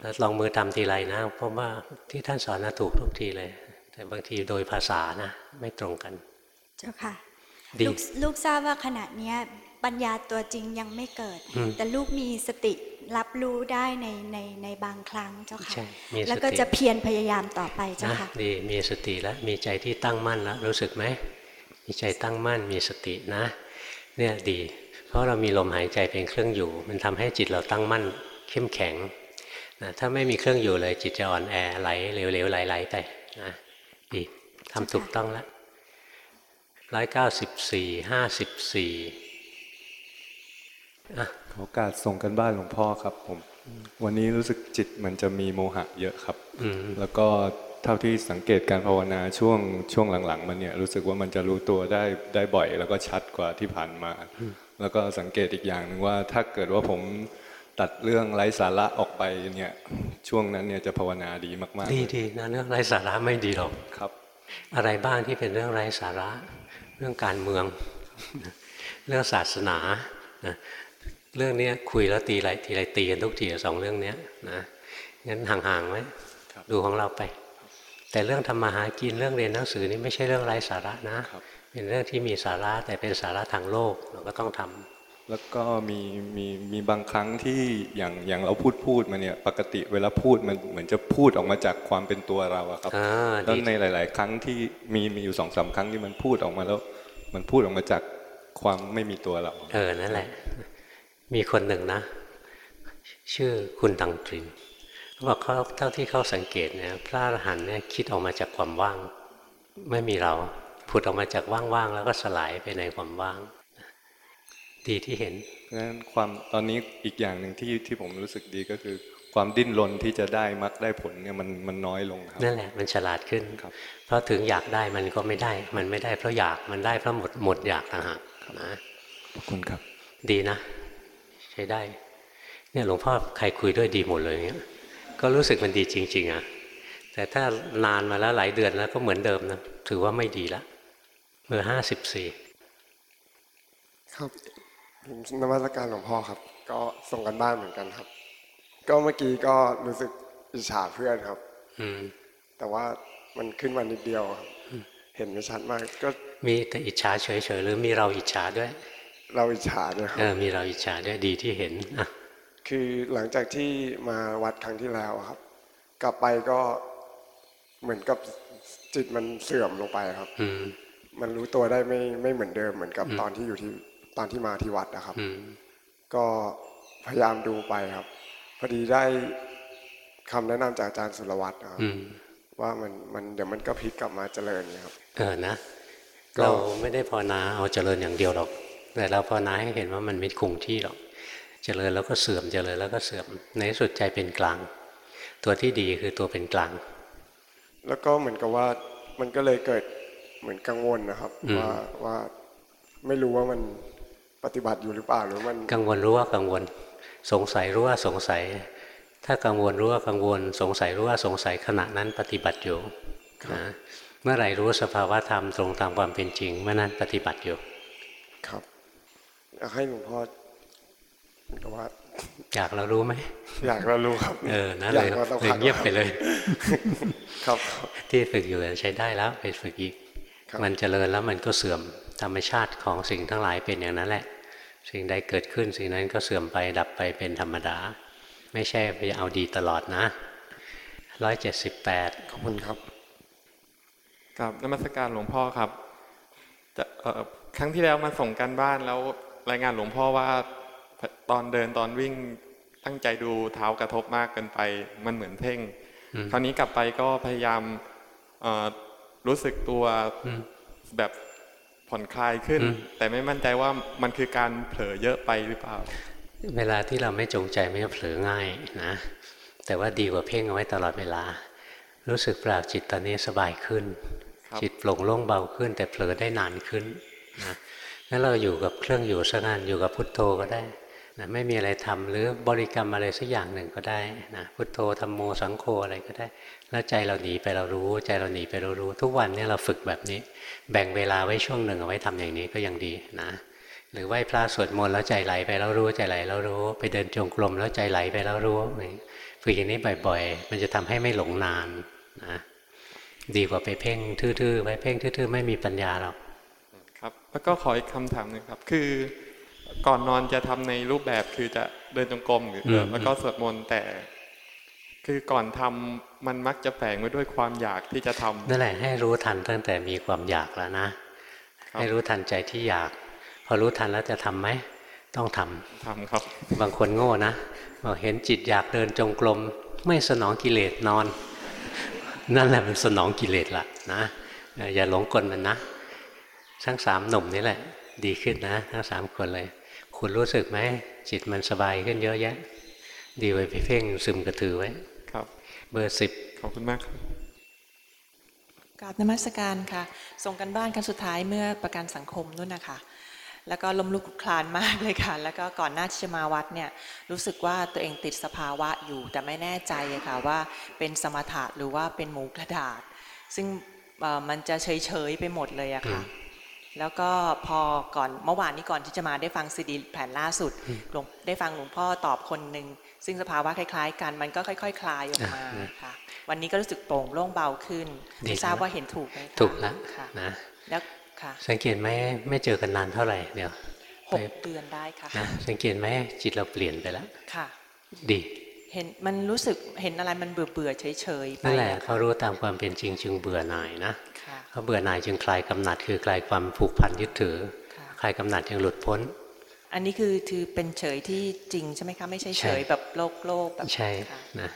แล้วลองมือทำทีไรนะเพราะว่าที่ท่านสอนนะถูกทุกทีเลย แต่บางทีโดยภาษานะไม่ตรงกัน เจ้าค่ะดีลูกลูกทราบว่าขณะเนี้ยปัญญาตัวจริงยังไม่เกิดอืมแต่ลูกมีสติรับรู้ได้ในในในบางครั้งเจ้าค่ะใช่มีสติแล้วก็จะเพียรพยายามต่อไปเจ้านะค่ะดีมีสติแล้วมีใจที่ตั้งมั่นแล้วรู้สึกไหมมีใจตั้งมั่นมีสตินะ เนี่ยดี เพราะเรามีลมหายใจเป็นเครื่องอยู่ มันทำให้จิตเราตั้งมั่นเข้มแข็งนะถ้าไม่มีเครื่องอยู่เลยจิตจะอ่อนแอไหลเหลวๆไหลๆไปนะดีทำถูกต้องแล้วร้อยเก้าสิบสี่ห้าสิบสี่อะขอโอกาสส่งกันบ้านหลวงพ่อครับผม วันนี้รู้สึกจิตมันจะมีโมหะเยอะครับอืมแล้วก็ เท่าที่สังเกตการภาวนาช่วงช่วงหลังๆ มันเนี่ยรู้สึกว่ามันจะรู้ตัวได้ได้บ่อย แล้วก็ชัดกว่าที่ผ่านมา แล้วก็สังเกตอีกอย่างหนึ่งว่าถ้าเกิดว่าผมตัดเรื่องไร้สาระออกไปเนี่ยช่วงนั้นเนี่ยจะภาวนาดีมากๆดีเลยดีนะเรื่องไร้สาระไม่ดีหรอกครับ อะไรบ้างที่เป็นเรื่องไร้สาระ เรื่องการเมือง เรื่องศาสนานะเรื่องเนี้ยคุยแล้วตีไรทีไรตีกันทุกทีอะสองเรื่องเนี้ยนะงั้นห่างๆไว้ครับดูของเราไป แต่เรื่องทำมาหากินเรื่องเรียนหนังสือนี่ไม่ใช่เรื่องไร้สาระนะครับเป็นเรื่องที่มีสาระแต่เป็นสาระทางโลกเราก็ต้องทำแล้วก็มีมีมีบางครั้งที่อย่างอย่างเราพูดพูดมาเนี่ยปกติเวลาพูดมันเหมือนจะพูดออกมาจากความเป็นตัวเราอะครับอ่าแล้วดีในหลาย ๆ ครั้งที่มีมีอยู่สองสามครั้งที่มันพูดออกมาแล้ว มันพูดออกมาจากความไม่มีตัวเรา เออนั่นแหละ มีคนหนึ่งนะ ชื่อคุณตังตริน เขาบอกเขาเท่าที่เขาสังเกตเนี่ยพระอรหันต์เนี่ยคิดออกมาจากความว่าง ไม่มีเราผุดออกมาจากว่างๆแล้วก็สลายไปในความว่าง ดีที่เห็นเพราะฉะนั้นความตอนนี้อีกอย่างหนึ่งที่ที่ผมรู้สึกดีก็คือ ความดิ้นรนที่จะได้มรรคได้ผลเนี่ยมันมันน้อยลงครับนั่นแหละมันฉลาดขึ้นครับ เพราะถึงอยากได้มันก็ไม่ได้ มันไม่ได้เพราะอยากมันได้เพราะหมดหมดอยากต่างหากนะขอบคุณครับ ดีนะ ใช้ได้ เนี่ยหลวงพ่อใครคุยด้วยดีหมดเลยเนี่ย ก็รู้สึกมันดีจริง ๆอะแต่ถ้านานมาแล้วหลายเดือนแล้วก็เหมือนเดิมนะถือว่าไม่ดีละเบอร์ห้าสิบสี่ครับผมนมัสการหลวงพ่อครับ ก็ส่งกันบ้านเหมือนกันครับ ก็เมื่อกี้ก็รู้สึกอิจฉาเพื่อนครับ อืมแต่ว่ามันขึ้นมานิดเดียวครับเห็นไม่ชัดมาก ก็มีแต่อิจฉาเฉยๆหรือมีเราอิจฉาด้วย เราอิจฉาด้วยครัเอบอมีเราอิจฉาด้วยดีที่เห็นอะ คือหลังจากที่มาวัดครั้งที่แล้วครับ กลับไปก็เหมือนกับจิตมันเสื่อมลงไปครับอืมมันรู้ตัวได้ไม่ไม่เหมือนเดิมเหมือนกับตอนที่อยู่ที่ตอนที่มาที่วัดนะครับอืมก็พยายามดูไปครับ พอดีได้คำแนะนำจากอาจารย์สุรวัตรนะครับอืมว่ามันมันเดี๋ยวมันก็พลิกกลับมาเจริญเนี่ยครับ เออนะก็เราไม่ได้ภาวนาเอาเจริญอย่างเดียวหรอก แต่เราภาวนาให้เห็นว่ามันไม่คงที่หรอก เจริญแล้วก็เสื่อมเจริญแล้วก็เสื่อมในที่สุดใจเป็นกลาง ตัวที่ดีคือตัวเป็นกลาง แล้วก็เหมือนกับว่ามันก็เลยเกิดเหมือนกังวลนะครับอืมว่าว่าไม่รู้ว่ามันปฏิบัติอยู่หรือเปล่าหรือมันกังวลรู้ว่ากังวล สงสัยรู้ว่าสงสัย ถ้ากังวลรู้ว่ากังวล สงสัยรู้ว่าสงสัยขณะนั้นปฏิบัติอยู่นะเมื่อไหร่รู้สภาวะธรรมตรงตามความเป็นจริงเมื่อนั้นปฏิบัติอยู่ ครับอยากให้หลวงพ่อเหมือน กับว่า อยากเรารู้ไหมอยากเรารู้ครับ เออนะอเลยยากมาสักเลยพักเงียบไปเลย ครับที่ฝึกอยู่ใช้ได้แล้วไปฝึกอีกครับมันเจริญแล้วมันก็เสื่อมธรรมชาติของสิ่งทั้งหลายเป็นอย่างนั้นแหละ สิ่งใดเกิดขึ้นสิ่งนั้นก็เสื่อมไปดับไปเป็นธรรมดา ไม่ใช่ไปเอาดีตลอดนะร้อยเจ็ดสิบแปดขอบคุณครับกับนมัสการหลวงพ่อครับจะเอ่อครั้งที่แล้วมาส่งการบ้านแล้วรายงานหลวงพ่อว่า ตอนเดินตอนวิ่งตั้งใจดูเท้ากระทบมากเกินไป มันเหมือนเพ่งอืมคราวนี้กลับไปก็พยายามเอ่อรู้สึกตัวอืมแบบผ่อนคลายขึ้นอืมแต่ไม่มั่นใจว่ามันคือการเผลอเยอะไปหรือเปล่า เวลาที่เราไม่จงใจไม่เผลอง่ายนะแต่ว่าดีกว่าเพ่งเอาไว้ตลอดเวลา รู้สึกปรากจิตตอนนี้สบายขึ้นครับจิตโปร่งโล่งเบาขึ้น แต่เผลอได้นานขึ้นนะงั้นเราอยู่กับเครื่องอยู่สักงานอยู่กับพุทโธก็ได้ นะไม่มีอะไรทำหรือบริกรรมอะไรสักอย่างหนึ่งก็ได้นะพุทโธธรรมโมสังโฆอะไรก็ได้ แล้วใจเราหนีไปเรารู้ ใจเราหนีไปเรารู้ ทุกวันนี้เราฝึกแบบนี้ แบ่งเวลาไว้ช่วงหนึ่งเอาไว้ทำอย่างนี้ก็ยังดีนะหรือไหว้พระสวดมนต์แล้วใจไหลไปแล้วรู้ใจไหลแล้วรู้ ไปเดินจงกรมแล้วใจไหลไปแล้วรู้ฝึกอย่างนี้บ่อย ๆ มันจะทำให้ไม่หลงนานนะดีกว่าไปเพ่งทื่อๆไว้เพ่งทื่อๆ ไม่มีปัญญาหรอกครับ แล้วก็ขออีกคำถามหนึ่งครับ คือ ก่อนนอนจะทำในรูปแบบคือจะเดินจงกรมหรืออืมแล้วก็สวดมนต์แต่ คือก่อนทำมันมักจะแฝงไว้ด้วยความอยากที่จะทำนั่นแหละให้รู้ทันตั้งแต่มีความอยากแล้วนะครับให้รู้ทันใจที่อยาก พอรู้ทันแล้วจะทำไหมต้องทำทำครับ บางคนโง่นะบอกเห็นจิตอยากเดินจงกรมไม่สนองกิเลสนอน นั่นแหละมันสนองกิเลสละนะเอออย่าหลงกลมันนะทั้งสามหนุ่มนี่แหละ ดีขึ้นนะ ทั้งสามคนเลย คุณรู้สึกไหมจิตมันสบายขึ้นเยอะแยะ ดีไว้ไปเพ่งซึมกระถือไว้ ครับ เบอร์สิบขอบคุณมากครับกราบนมัสการค่ะ ส่งกันบ้านครั้งสุดท้ายเมื่อประกันสังคมนู่นนะคะแล้วก็ล้มลุกคลุกคลานมากเลยค่ะ แล้วก็ก่อนหน้าที่จะมาวัดเนี่ยรู้สึกว่าตัวเองติดสภาวะอยู่ แต่ไม่แน่ใจอะค่ะว่าเป็นสมถะหรือว่าเป็นหมูกระดาษ ซึ่งเอ่อมันจะเฉยๆไปหมดเลยอะค่ะ แล้วก็พอก่อนเมื่อวานนี้ก่อนที่จะมาได้ฟังซีดีแผ่นล่าสุดหลวงได้ฟังหลวงพ่อตอบคนหนึ่งซึ่งสภาวะคล้าย ๆ กันมันก็ค่อย ๆคลายออกมาค่ะ วันนี้ก็รู้สึกโปร่งโล่งเบาขึ้นดีไม่ทราบนะว่าเห็นถูกไหมคะถูกแล้วค่ะนะแล้วค่ะ สังเกตไหมไม่เจอกันนานเท่าไหร่เดี๋ยวหกเดือนได้ค่ะนะสังเกตไหมจิตเราเปลี่ยนไปแล้วค่ะ ดีเห็นมันรู้สึกเห็นอะไรมันเบื่อเบื่อๆเฉยเฉยๆไปนั่นแหละอเขารู้ตามความเป็นจริงจึงเบื่อหน่ายนะค่ะ เขาเบื่อหน่ายจึงคลายกำหนัด คือคลายความผูกพันยึดถือค่ะคลายกำหนัดจึงหลุดพ้น อันนี้คือคือเป็นเฉยที่จริงใช่ไหมคะไม่ใช่ใช่เฉยแบบโลกโลกแบบใช่ค่ะนะ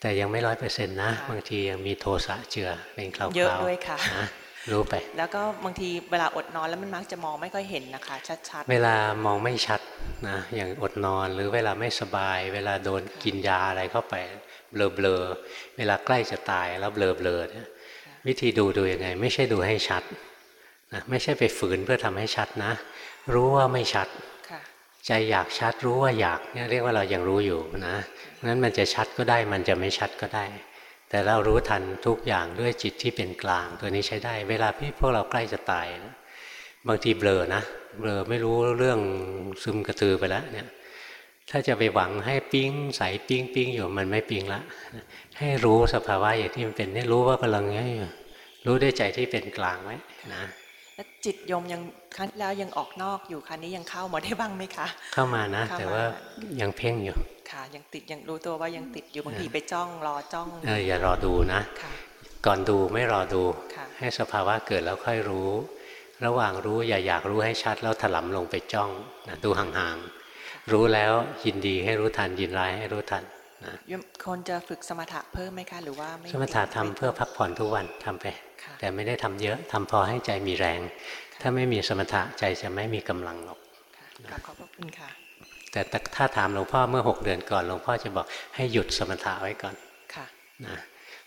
แต่ยังไม่ร้อยเปอร์เซ็นต์นะค่ะบางทียังมีโทสะเจือเป็นคราวๆเยอะด้วยค่ะนะรู้ไป แล้วก็บางทีเวลาอดนอนแล้วมันมักจะมองไม่ค่อยเห็นนะคะ ชัดเวลามองไม่ชัดนะอย่างอดนอนหรือเวลาไม่สบาย เวลาโดนกินยาอะไรเข้าไปเบลอเบลอๆเวลาใกล้จะตายแล้วเบลอเบลอๆเนี่ย วิธีดูดูยังไง ไม่ใช่ดูให้ชัดนะไม่ใช่ไปฝืนเพื่อทำให้ชัดนะ รู้ว่าไม่ชัดๆค่ะใจอยากชัดรู้ว่าอยากเนี่ยเรียกว่าเรายังรู้อยู่นะงั้นมันจะชัดก็ได้มันจะไม่ชัดก็ได้ แต่เรารู้ทันทุกอย่างด้วยจิตที่เป็นกลาง ตัวนี้ใช้ได้ เวลาที่พวกเราใกล้จะตายนะบางทีเบลอนะเบลอไม่รู้เรื่องซึมกระตือไปแล้วเนี่ยถ้าจะไปหวังให้ปิ้งใสปิ้งปิ้งอยู่มันไม่ปิ้งละให้รู้สภาวะอย่างที่มันเป็นให้รู้ว่ากำลังไงอยู่ รู้ด้วยใจที่เป็นกลางไว้นะแล้วจิตโยมยังครั้งที่แล้วยังออกนอกอยู่ครั้นี้ยังเข้ามาได้บ้างไหมคะ เข้ามานะเข้ามาแต่ว่ายังเพ่งอยู่ค่ะ ยังติดยังรู้ตัวว่ายังติดอยู่บางทีไปจ้องรอจ้องเอออย่ารอดูนะค่ะก่อนดูไม่รอดูค่ะให้สภาวะเกิดแล้วค่อยรู้ ระหว่างรู้อย่าอยากรู้ให้ชัด แล้วถลำลงไปจ้องนะดูห่างๆรู้แล้วยินดีให้รู้ทันยินร้ายให้รู้ทันนะโยมคนจะฝึกสมถะเพิ่มไหมคะหรือว่าไม่สมถะทำเพื่อพักผ่อนทุกวันทำไปค่ะ แต่ไม่ได้ทำเยอะทำพอให้ใจมีแรง ถ้าไม่มีสมถะใจจะไม่มีกำลังหรอกค่ะกราบขอบพระคุณค่ะ แต่ถ้าถามหลวงพ่อเมื่อหกเดือนก่อนหลวงพ่อจะบอกให้หยุดสมถะไว้ก่อนค่ะนะ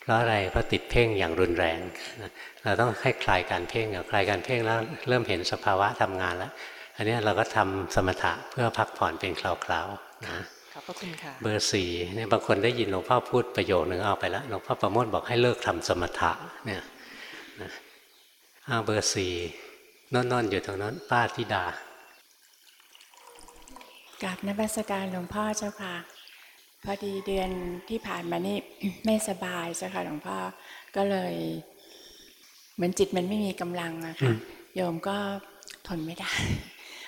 เพราะอะไรเพราะติดเพ่งอย่างรุนแรงนะเราต้องให้คลายการเพ่งอะคลายการเพ่งแล้วเริ่มเห็นสภาวะทำงานแล้ว อันเนี้ยเราก็ทำสมถะเพื่อพักผ่อนเป็นคราวๆนะขอบพระคุณค่ะเบอร์สี่เนี่ยบางคนได้ยินหลวงพ่อพูดประโยคนึงเอาไปแล้วหลวงพ่อประโมทบอกให้เลิกทำสมถะเนี่ยนะ อ้าวเบอร์สี่นอนๆอยู่ตรงนั้น ป้าธิดากราบนมัสการหลวงพ่อเจ้าค่ะ พอดีเดือนที่ผ่านมานี่ไม่สบายเจ้าค่ะหลวงพ่อก็เลย เหมือนจิตมันไม่มีกำลังอะอืค่ะมโยมก็ทนไม่ได้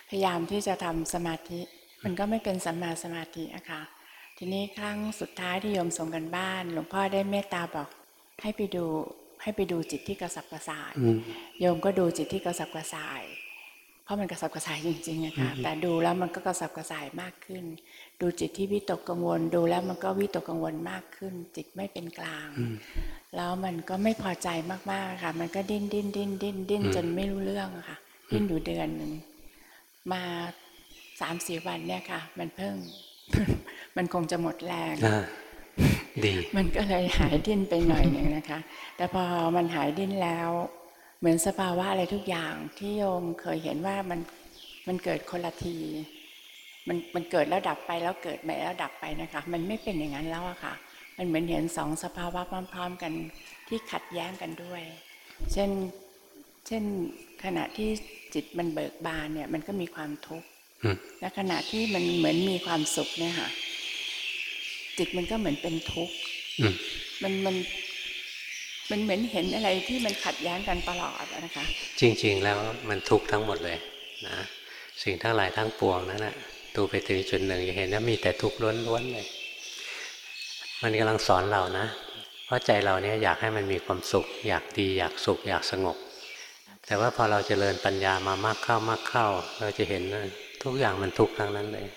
พยายามที่จะทำสมาธิ มันก็ไม่เป็นสัมมาสมาธิอะค่ะ ทีนี้ครั้งสุดท้ายที่โยมส่งกันบ้าน หลวงพ่อได้เมตตาบอกให้ไปดู ให้ไปดูจิตที่กระสับกระส่ายอืมโยมก็ดูจิตที่กระสับกระส่ายพอราะมันกระสับกระส่ายจริงๆอะค่ะแต่ดูแล้วมันก็กระสับกระส่ายมากขึ้น ดูจิตที่วิตกกังวล ดูแล้วมันก็วิตกกังวลมากขึ้น จิตไม่เป็นกลาง แล้วมันก็ไม่พอใจมากๆค่ะ มันก็ดิ้นดิ้นดิ้นดิ้นดิ้นจนไม่รู้เรื่องอะค่ะ ดิ้นอยู่เดือนหนึ่งมาสามสี่วันเนี่ยค่ะ มันเพิ่งมันคงจะหมดแรงอ่า ดี มันก็เลยหายดิ้นไปหน่อยหนึ่งนะคะ แต่พอมันหายดิ้นแล้ว เหมือนสภาวะอะไรทุกอย่างที่โยมเคยเห็นว่ามันมันเกิดคนละที มันมันเกิดแล้วดับไปแล้วเกิดใหม่แล้วดับไปนะคะ มันไม่เป็นอย่างนั้นแล้วอะค่ะ มันเหมือนเห็นสองสภาวะพร้อม ๆ กันที่ขัดแย้งกันด้วย เช่นเช่นขณะที่จิตมันเบิกบานเนี่ย มันก็มีความทุกข์อืมและขณะที่มันเหมือนมีความสุขเนี่ยค่ะ จิตมันก็เหมือนเป็นทุกข์อืมมันมันมันเหมือนเห็นอะไรที่มันขัดแย้งกันตลอดอะนะคะ จริง ๆ แล้วมันทุกข์ทั้งหมดเลยนะสิ่งทั้งหลายทั้งปวงนั้นนะดูไปถึงจุดหนึ่งจะเห็นว่ามีแต่ทุกข์ล้วนๆเลย มันกำลังสอนเรานะ เพราะใจเราเนี่ยอยากให้มันมีความสุข อยากดีอยากสุข อยากสงบ แต่ว่าพอเราจเจริญปัญญามามากเข้ามากเข้า เราจะเห็นว่าทุกอย่างมันทุกข์ทั้งนั้นเลย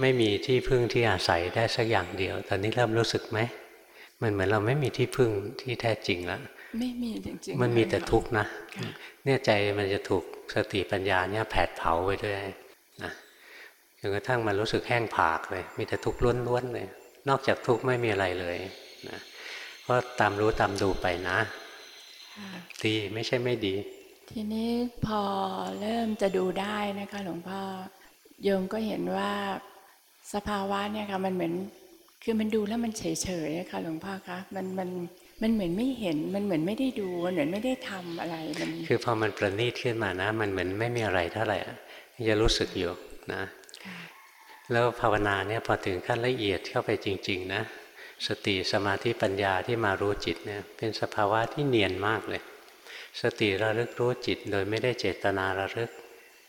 ไม่มีที่พึ่งที่อาศัยได้สักอย่างเดียว ตอนนี้เริ่มรู้สึกไหมมันเหมือนเราไม่มีที่พึ่งที่แท้จริงแล้วไม่มีจริงๆ มันมีแต่เลยค่ะทุกข์นะค่ะเนี่ยใจมันจะถูกสติปัญญาเนี่ยแผดเผาไปด้วยนะจนกระทั่งมันรู้สึกแห้งผากเลย มีแต่ทุกข์ล้วนๆเลย นอกจากทุกข์ไม่มีอะไรเลยนะก็ตามรู้ตามดูไปนะค่ะดีไม่ใช่ไม่ดี ทีนี้พอเริ่มจะดูได้นะคะหลวงพ่อโยมก็เห็นว่า สภาวะเนี่ยค่ะมันเหมือนคือมันดูแล้วมันเฉยๆอะค่ะหลวงพ่อคะมันมันมันเหมือนไม่เห็นมันเหมือนไม่ได้ดูมันเหมือนไม่ได้ทำอะไรมันคือพอมันประณีตขึ้นมานะ มันเหมือนไม่มีอะไรเท่าไหร่อะจะรู้สึกอยู่นะค่ะแล้วภาวนาเนี่ยพอถึงขั้นละเอียดเข้าไปจริง ๆ นะสติสมาธิปัญญาที่มารู้จิตเนี่ยเป็นสภาวะที่เนียนมากเลย สติระลึกรู้จิตโดยไม่ได้เจตนาระลึก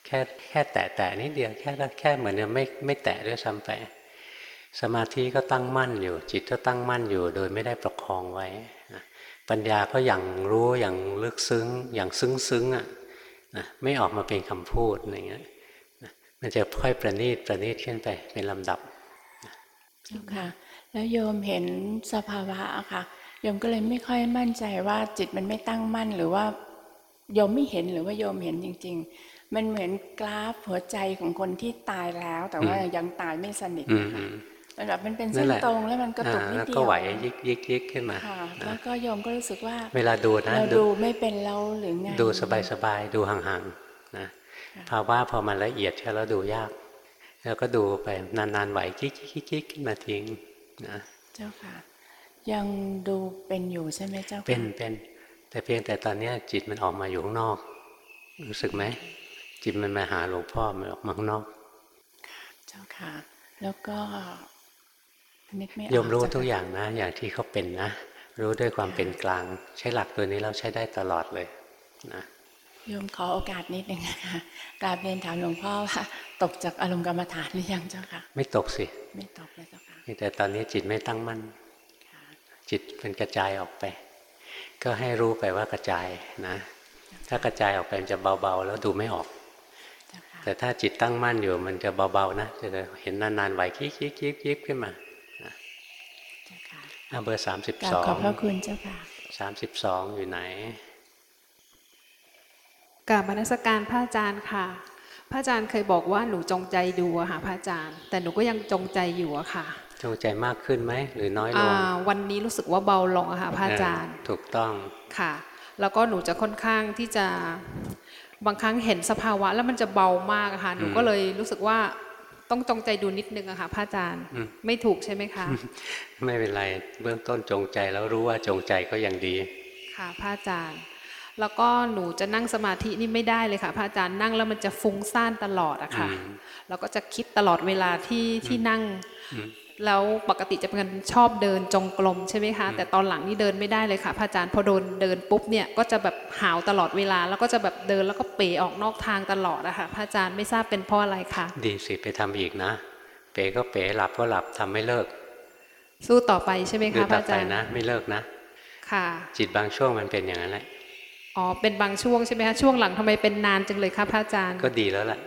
แค่แค่แตะแตะนิดเดียวแค่แค่เหมือนยังไม่ไม่แตะด้วยซ้ำไปสมาธิก็ตั้งมั่นอยู่ จิตก็ตั้งมั่นอยู่ โดยไม่ได้ประคองไว้ ปัญญาก็อย่างรู้อย่างลึกซึ้งอย่างซึ้งซึ้งอะนะไม่ออกมาเป็นคำพูดอะไรเงี้ยมันจะค่อยประณีตประณีตขึ้นไปเป็นลำดับเจ้าค่ะ แล้วโยมเห็นสภาวะอะค่ะโยมก็เลยไม่ค่อยมั่นใจว่าจิตมันไม่ตั้งมั่นหรือว่าโยมไม่เห็นหรือว่าโยมเห็นจริง ๆ มันเหมือนกราฟหัวใจของคนที่ตายแล้ว แต่ว่าอืมยังตายไม่สนิทอืมนะคะอืมมันแบบมันเป็นนั่เส้นนแหละตรงแล้วมันกระตุกอ่านิดแล้วเดียวก็ไหวยิกยิกยิกขึ้นมาค่ะนะแล้วก็โยมก็รู้สึกว่า เวลาดูนะเราดูดูไม่เป็นเราหรือไงดูสบายๆดูห่างๆนะภาวะพอมันละเอียดแค่แล้วดูยาก แล้วก็ดูไปนานๆไหวกิ๊กกิ๊กกิ๊กขึ้นมาทิ้งนะเจ้าค่ะ ยังดูเป็นอยู่ใช่ไหมเจ้าค่ะเป็นเป็นแต่เพียงแต่ตอนเนี้ยจิตมันออกมาอยู่ข้างนอก รู้สึกไหม จิตมันมาหาหลวงพ่อมันออกมาข้างนอกเจ้าค่ะ แล้วก็นึกไม่ออกโยมรู้เจ้าค่ะทุกอย่างนะ อย่างที่เขาเป็นนะ รู้ด้วยความเป็นกลาง ใช้หลักตัวนี้เราใช้ได้ตลอดเลยนะโยมขอโอกาสนิดนึงนะคะกราบเรียนถามหลวงพ่อว่าตกจากอารมณ์กรรมฐานหรือยังเจ้าค่ะ ไม่ตกสิ ไม่ตกเลยเจ้าค่ะแต่ตอนนี้จิตไม่ตั้งมั่นจิตเป็นกระจายออกไป ก็ให้รู้ไปว่ากระจายนะ ถ้ากระจายออกไปมันจะเบาๆ แล้วดูไม่ออก แต่ถ้าจิตตั้งมั่นอยู่ มันจะเบาๆนะจะเห็นนานๆไหวคิกคิกคิกคิกขึ้นมาเจ้าค่ะอะเบอร์สามสิบกราสบองขอบพระคุณเจ้าค่ะสามสิบสองอยู่ไหนกราบมนสการพระอาจารย์ค่ะ พระอาจารย์เคยบอกว่าหนูจงใจดูอะค่ะพระอาจารย์ แต่หนูก็ยังจงใจอยู่อะค่ะ จงใจมากขึ้นไหมหรือน้อยลอ่างวันนี้รู้สึกว่าเบาลงอะค่ะพระอาจารย์เออถูกต้องค่ะ แล้วก็หนูจะค่อนข้างที่จะ บางครั้งเห็นสภาวะแล้วมันจะเบามากอะค่ะหนูก็เลยรู้สึกว่าต้องจงใจดูนิดนึงอะค่ะพระอาจารย์อืมไม่ถูกใช่ไหมคะไม่เป็นไรเบื้องต้นจงใจแล้วรู้ว่าจงใจก็ยังดีค่ะพระอาจารย์ แล้วก็หนูจะนั่งสมาธินี่ไม่ได้เลยค่ะพระอาจารย์นั่งแล้วมันจะฟุ้งซ่านตลอดอะค่ะอืมแล้วก็จะคิดตลอดเวลาที่ที่นั่งอืม แล้วปกติจะเป็นคนชอบเดินจงกรมใช่ไหมคะ แต่ตอนหลังนี่เดินไม่ได้เลยค่ะพระอาจารย์พอโดนเดินปุ๊บเนี่ยก็จะแบบหาวตลอดเวลา แล้วก็จะแบบเดินแล้วก็เป๋ออกนอกทางตลอดอะค่ะพระอาจารย์ไม่ทราบเป็นเพราะอะไรคะดีสิไปทำอีกนะ เป๋ก็เป๋หลับก็หลับทำไม่เลิก สู้ต่อไปใช่ไหมดูคะพต่อระอาไปจารย์นะ ไม่เลิกนะ ค่ะ จิตบางช่วงมันเป็นอย่างนั้นแหละอ๋อเป็นบางช่วงใช่ไหมคะช่วงหลังทำไมเป็นนานจังเลยคะพระอาจารย์ก็ดีแล้วล่ะ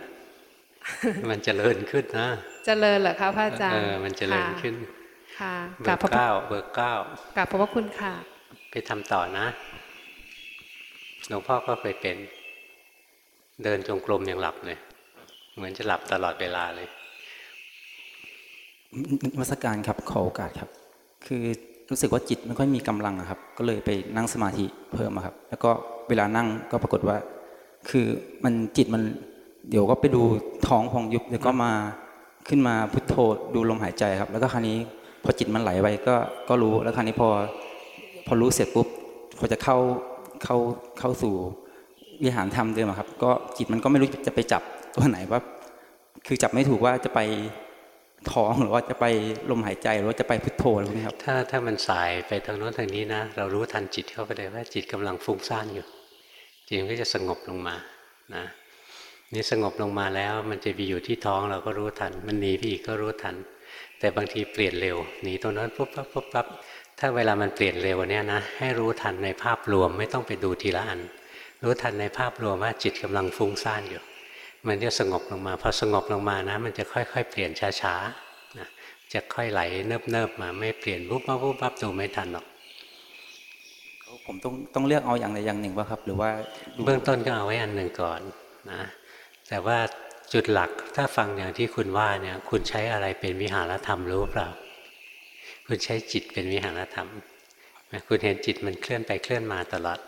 มันเจริญขึ้นนะเจริญเหรอคะพระอาจารเอย์อมันเจริญค่ะขึ้น ค่ะเบกอราบร์พระเก้าเบอร์เก้ากราบขอบพระคุณค่ะ ไปทำต่อนะหลวงพ่อก็เคยเป็น เดินจงกรมยังหลับเลย เหมือนจะหลับตลอดเวลาเลยนมัสการครับขอโอกาสครับ คือรู้สึกว่าจิตไม่ค่อยมีกำลังอะครับ ก็เลยไปนั่งสมาธิเพิ่มอะครับ แล้วก็เวลานั่งก็ปรากฏว่า คือมันจิตมัน เดี๋ยวก็ไปดูท้องพองยุบเดี๋ยวก็มาขึ้นมาพุทโธดูลมหายใจครับ แล้วก็คราวนี้พอจิตมันไหลไปก็ก็รู้แล้วคราวนี้พอพอรู้เสร็จปุ๊บพอจะเข้าเข้าเข้าสู่วิหารธรรมเดิมครับ ก็จิตมันก็ไม่รู้จะไปจับตัวไหนว่า คือจับไม่ถูกว่าจะไปท้องหรือว่าจะไปลมหายใจหรือว่าจะไปพุทโธอะไรพวกนี้ครับถ้าถ้ามันสายไปทางโน้นทางนี้นะ เรารู้ทันจิตเข้าไปเลยว่าจิตกำลังฟุ้งซ่านอยู่จิตมันก็จะสงบลงมานะ นี่สงบลงมาแล้ว มันจะไปอยู่ที่ท้องเราก็รู้ทัน มันหนีไปอีกก็รู้ทัน แต่บางทีเปลี่ยนเร็วหนีตรงนั้นปุ๊บปั๊บปุ๊บปั๊บถ้าเวลามันเปลี่ยนเร็วเนี่ยนะให้รู้ทันในภาพรวมไม่ต้องไปดูทีละอัน รู้ทันในภาพรวมว่าจิตกำลังฟุ้งซ่านอยู่ มันจะสงบลงมาพอสงบลงมานะ มันจะค่อยๆ เปลี่ยนช้าๆนะจะค่อยไหลเนิบๆมาไม่เปลี่ยนปุ๊บปั๊บปุ๊บปั๊บดูไม่ทันหรอกผมต้องต้องเลือกเอาอย่างใดอย่างหนึ่งว่าครับ หรือว่าดูเบื้องต้นก็เอาไว้อันหนึ่งก่อนนะ แต่ว่าจุดหลักถ้าฟังอย่างที่คุณว่าเนี่ย คุณใช้อะไรเป็นวิหารธรรมรู้เปล่า คุณใช้จิตเป็นวิหารธรรมนะคุณเห็นจิตมันเคลื่อนไปเคลื่อนมาตลอด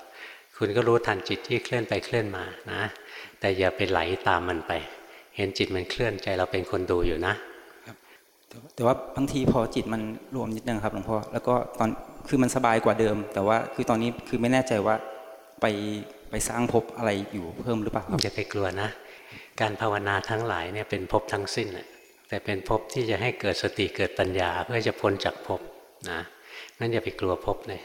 คุณก็รู้ทันจิตที่เคลื่อนไปเคลื่อนมานะ แต่อย่าไปไหลตามมันไป เห็นจิตมันเคลื่อนใจเราเป็นคนดูอยู่นะแต่แต่ว่าบางทีพอจิตมันรวมนิดนึงครับหลวงพ่อแล้วก็ตอนคือมันสบายกว่าเดิม แต่ว่าคือตอนนี้คือไม่แน่ใจว่าไปไปสร้างภพอะไรอยู่เพิ่มหรือเปล่าครับอย่าไปกลัวนะ การภาวนาทั้งหลายเนี่ยเป็นภพทั้งสิ้นแหละแต่เป็นภพที่จะให้เกิดสติเกิดปัญญาเพื่อจะพ้นจากภพนะนั่นอย่าไปกลัวภพเลย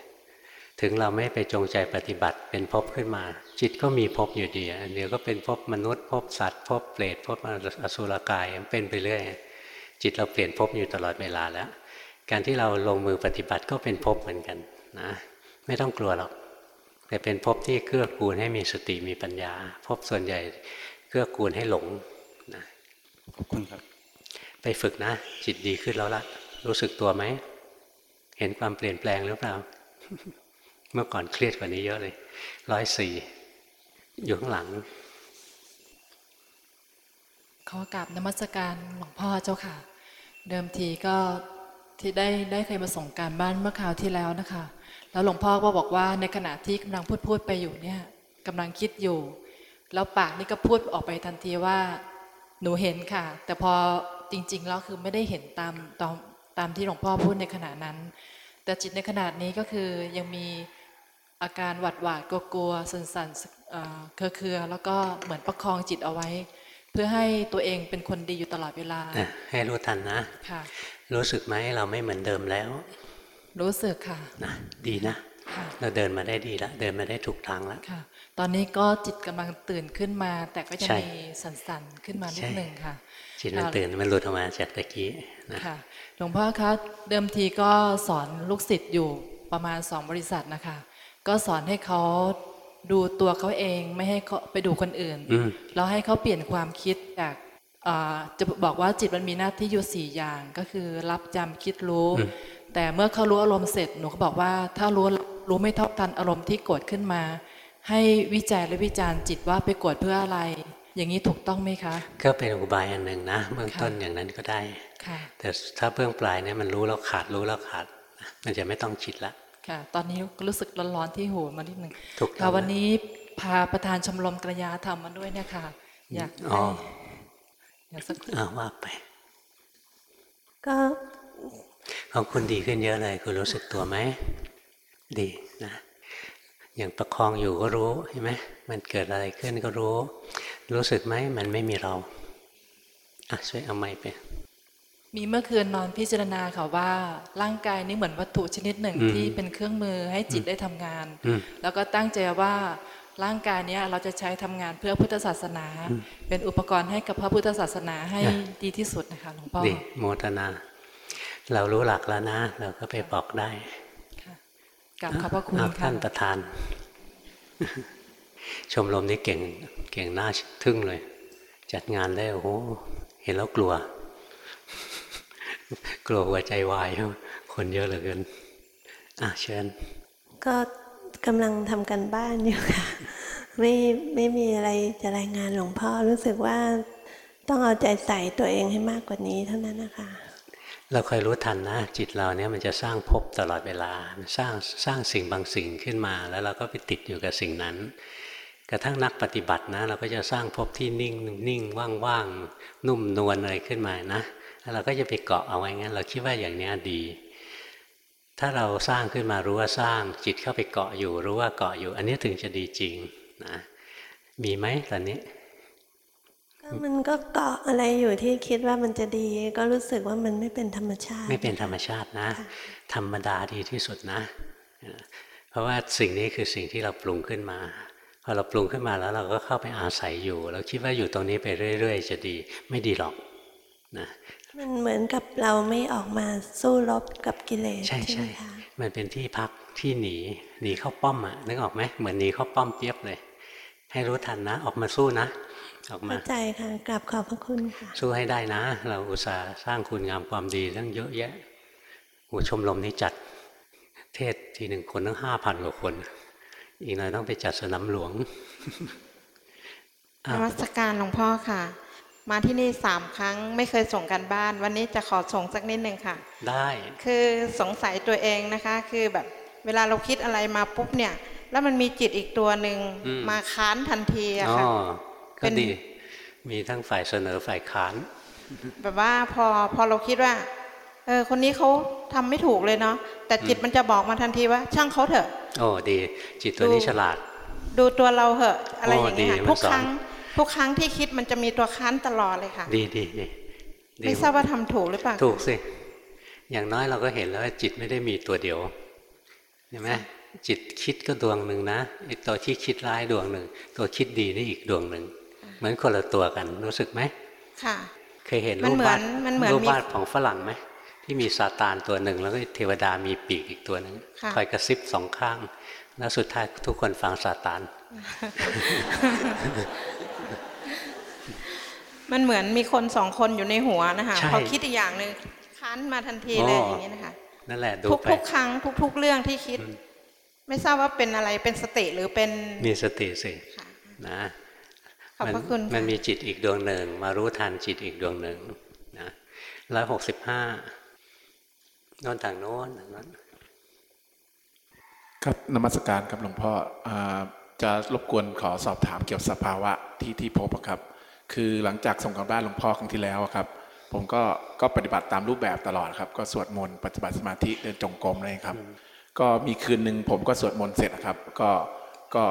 ถึงเราไม่ไปจงใจปฏิบัติเป็นภพขึ้นมา จิตก็มีภพอยู่ดีเดี๋ยวก็เป็นภพมนุษย์ภพสัตว์ภพเปรตภพอสุรกายมันเป็นไปเรื่อยจิตเราเปลี่ยนภพอยู่ตลอดเวลาแล้ว การที่เราลงมือปฏิบัติก็เป็นภพเหมือนกันนะไม่ต้องกลัวหรอกแต่เป็นภพที่เกื้อกูลให้มีสติมีปัญญาภพส่วนใหญ่ กื้อกูลให้หลงนะขอบคุณครับ ไปฝึกนะ จิตดีขึ้นแล้วละรู้สึกตัวไหม เห็นความเปลี่ยนแปลงหรือเปล่า เมื่อก่อนเครียดกว่านี้เยอะเลยร้อยสี่อยู่ข้างหลัง ขอกราบนมัสการหลวงพ่อเจ้าค่ะ เดิมทีก็ที่ได้ได้เคยมาส่งการบ้านเมื่อคราวที่แล้วนะคะ แล้วหลวงพ่อก็บอกว่าในขณะที่กำลังพูดพูดไปอยู่เนี่ยกำลังคิดอยู่ แล้วปากนี่ก็พูดออกไปทันทีว่า หนูเห็นค่ะ แต่พอจริงๆแล้วคือไม่ได้เห็นตามตามตามที่หลวงพ่อพูดในขณะนั้น แต่จิตในขณะนี้ก็คือยังมีอาการหวัดหวาดกลัวกลัวๆสั่นๆเอ่อเครือเครือๆแล้วก็เหมือนประคองจิตเอาไว้ เพื่อให้ตัวเองเป็นคนดีอยู่ตลอดเวลาอะให้รู้ทันนะค่ะ รู้สึกไหมเราไม่เหมือนเดิมแล้ว รู้สึกค่ะนะดีนะค่ะเราเดินมาได้ดีแล้วเดินมาได้ถูกทางแล้วค่ะ ตอนนี้ก็จิตกำลังตื่นขึ้นมา แต่ก็จะใช่มีสั่นๆขึ้นมานิดใช่หนึ่งค่ะ จิตมันอ่าตื่นมันหลุดออกมาจากตะกี้นะค่ะหลวงพ่อคะเดิมทีก็สอนลูกศิษย์อยู่ประมาณสองบริษัทนะคะ ก็สอนให้เขาดูตัวเขาเองไม่ให้เขาไปดูคนอื่นอืมแล้วให้เขาเปลี่ยนความคิดจากอ่าจะบอกว่าจิตมันมีหน้าที่อยู่สี่อย่างก็คือรับจำคิดรู้อืมแต่เมื่อเขารู้อารมณ์เสร็จหนูก็บอกว่าถ้ารู้รู้ไม่เท่าทันอารมณ์ที่โกรธขึ้นมา ให้วิจัยและวิจารณ์จิตว่าไปโกรธเพื่ออะไร อย่างนี้ถูกต้องไหมคะ ก็เป็นอุบายอันหนึ่งนะเบื้องค่ะต้นอย่างนั้นก็ได้ค่ะแต่ถ้าเบื้องปลายเนี่ยมันรู้แล้วขาดรู้แล้วขาด มันจะไม่ต้องจิตละค่ะ ตอนนี้ก็รู้สึกร้อนๆที่หูมานิดหนึ่งถูกต้องค่ะวันนะนี้พาประธานชมรมกระยาธรรมมาด้วยเนี่ยค่ะอยากอ๋ให้ออยากสักอ้าวว่าไป ก็ของคุณดีขึ้นเยอะเลย คุณรู้สึกตัวไหม ดีนะ อย่างประคองอยู่ก็รู้เห็นไหมมันเกิดอะไรขึ้นก็รู้ รู้สึกไหมมันไม่มีเราอะช่วยเอาไม้ไปมีเมื่อคืนนอนพิจารณาค่ะว่า ร่างกายนี้เหมือนวัตถุชนิดหนึ่งอืมที่เป็นเครื่องมือให้จิตได้ทำงานอืมแล้วก็ตั้งใจว่าร่างกายเนี้ยเราจะใช้ทำงานเพื่อพุทธศาสนาอืมเป็นอุปกรณ์ให้กับพระพุทธศาสนาให้อะดีที่สุดนะคะหลวงพ่อดีโมทนา เรารู้หลักแล้วนะ เราก็ไปบอกได้ กราบขอบพระคุณเอาค่ะท่านประธาน ชมรมนี้เก่งเก่งหน้าทึ่งเลย จัดงานได้โอ้โหเห็นแล้วกลัว กลัวหัวใจวายคนเยอะเหลือเกินอะเชิญก็กำลังทำกันบ้านอยู่ค่ะ ไม่ไม่มีอะไรจะรายงานหลวงพ่อรู้สึกว่าต้องเอาใจใส่ตัวเองให้มากกว่านี้เท่านั้นนะคะ เราคอยรู้ทันนะ จิตเราเนี่ยมันจะสร้างภพตลอดเวลามันสร้างสร้างสิ่งบางสิ่งขึ้นมา แล้วเราก็ไปติดอยู่กับสิ่งนั้น กระทั่งนักปฏิบัตินะ เราก็จะสร้างภพที่นิ่งนิ่งว่างๆนุ่มนวลอะไรขึ้นมานะแล้วเราก็จะไปเกาะเอาไว้งั้น เราคิดว่าอย่างนี้ดี ถ้าเราสร้างขึ้นมารู้ว่าสร้างจิตเข้าไปเกาะอยู่ รู้ว่าเกาะอยู่ อันนี้ถึงจะดีจริงนะมีไหมตอนนี้ มันก็เกาะอะไรอยู่ที่คิดว่ามันจะดี ก็รู้สึกว่ามันไม่เป็นธรรมชาติ ไม่เป็นธรรมชาตินะ ธรรมดาดีที่สุดนะ เพราะว่าสิ่งนี้คือสิ่งที่เราปรุงขึ้นมาพอเราปรุงขึ้นมาแล้วเราก็เข้าไปอาศัยอยู่ เราคิดว่าอยู่ตรงนี้ไปเรื่อย ๆ จะดีไม่ดีหรอกนะมันเหมือนกับเราไม่ออกมาสู้รบกับกิเลสใช่ใช่ใช่ไหมคะมันเป็นที่พักที่หนีหนีเข้าป้อมอะนึกออกไหมเหมือนหนีเข้าป้อมเปียบเลย ให้รู้ทันนะ ออกมาสู้นะ ออกมาเข้าใจค่ะกราบขอบพระคุณค่ะ สู้ให้ได้นะ เราอุตส่าห์สร้างคุณงามความดีตั้งเยอะแยะหูชมรมนี้จัดเทศทีหนึ่งคนตั้งห้าพันกว่าคน อีกหน่อยต้องไปจัดสนามหลวงนมัสการหลวงพ่อค่ะ มาที่นี่สามครั้งไม่เคยส่งกันบ้าน วันนี้จะขอส่งสักนิดหนึ่งค่ะ ได้ คือสงสัยตัวเองนะคะ คือแบบเวลาเราคิดอะไรมาปุ๊บเนี่ย แล้วมันมีจิตอีกตัวหนึ่งอืมมาค้านทันทีอะอ๋อค่ะ ก็เป็นดี มีทั้งฝ่ายเสนอฝ่ายค้าน แบบว่าพอพอเราคิดว่า เออ คนนี้เขาทำไม่ถูกเลยเนาะแต่จิตมันจะบอกมาทันทีว่า ช่างเขาเถอะ โอ้ดี จิตตัวนี้ฉลาด ดูตัวเราเหอะอะไรอย่างเงี้ยโอ้ดีค่ะทุกมันสอนครั้งทุกครั้งที่คิดมันจะมีตัวค้านตลอดเลยค่ะ ดีดีดีดีไม่ทราบว่าทำถูกหรือเปล่าถูกสิอย่างน้อยเราก็เห็นแล้วว่าจิตไม่ได้มีตัวเดียวเห็นไหมจิตคิดก็ดวงหนึ่งนะไอ้ตัวที่คิดร้ายดวงหนึ่งตัวคิดดีนี่อีกดวงหนึ่ง เหมือนคนละตัวกันรู้สึกไหมค่ะ เคยเห็นมันรูปเหมือวานดมันเหมือนรูปมีวาดของฝรั่งไหมที่มีซาตานตัวหนึ่ง แล้วก็เทวดามีปีกอีกตัวหนึ่งค่ะคอยกระซิบสองข้าง แล้วสุดท้ายทุกคนฟังซาตาน มันเหมือนมีคนสองคนอยู่ในหัวนะคะใช่พอคิดอีกอย่างหนึ่งค้านมาทันทีเลยอย่างนี้นะคะนั่นแหละดูทุกไปทุกครั้งทุกทุกเรื่องที่คิด ไม่ทราบว่าเป็นอะไรเป็นสติหรือเป็นมีสติสินะ ขอบพระมันคุณค่ะมันมีจิตอีกดวงหนึ่ง มารู้ทันจิตอีกดวงหนึ่งนะร้อยหกสิบห้าโน่นทางโน้นทางนั้น ครับนมัสการครับหลวงพ่ออาจะรบกวนขอสอบถามเกี่ยวกับสภาวะที่ที่พบอะครับ คือหลังจากส่งกันบ้านหลวงพ่อครั้งที่แล้วอะครับ ผมก็ก็ปฏิบัติตามรูปแบบตลอดครับ ก็สวดมนต์ปฏิบัติสมาธิเดินจงกรมเลยครับ ก็มีคืนหนึ่งผมก็สวดมนต์เสร็จนะครับ ก็ก็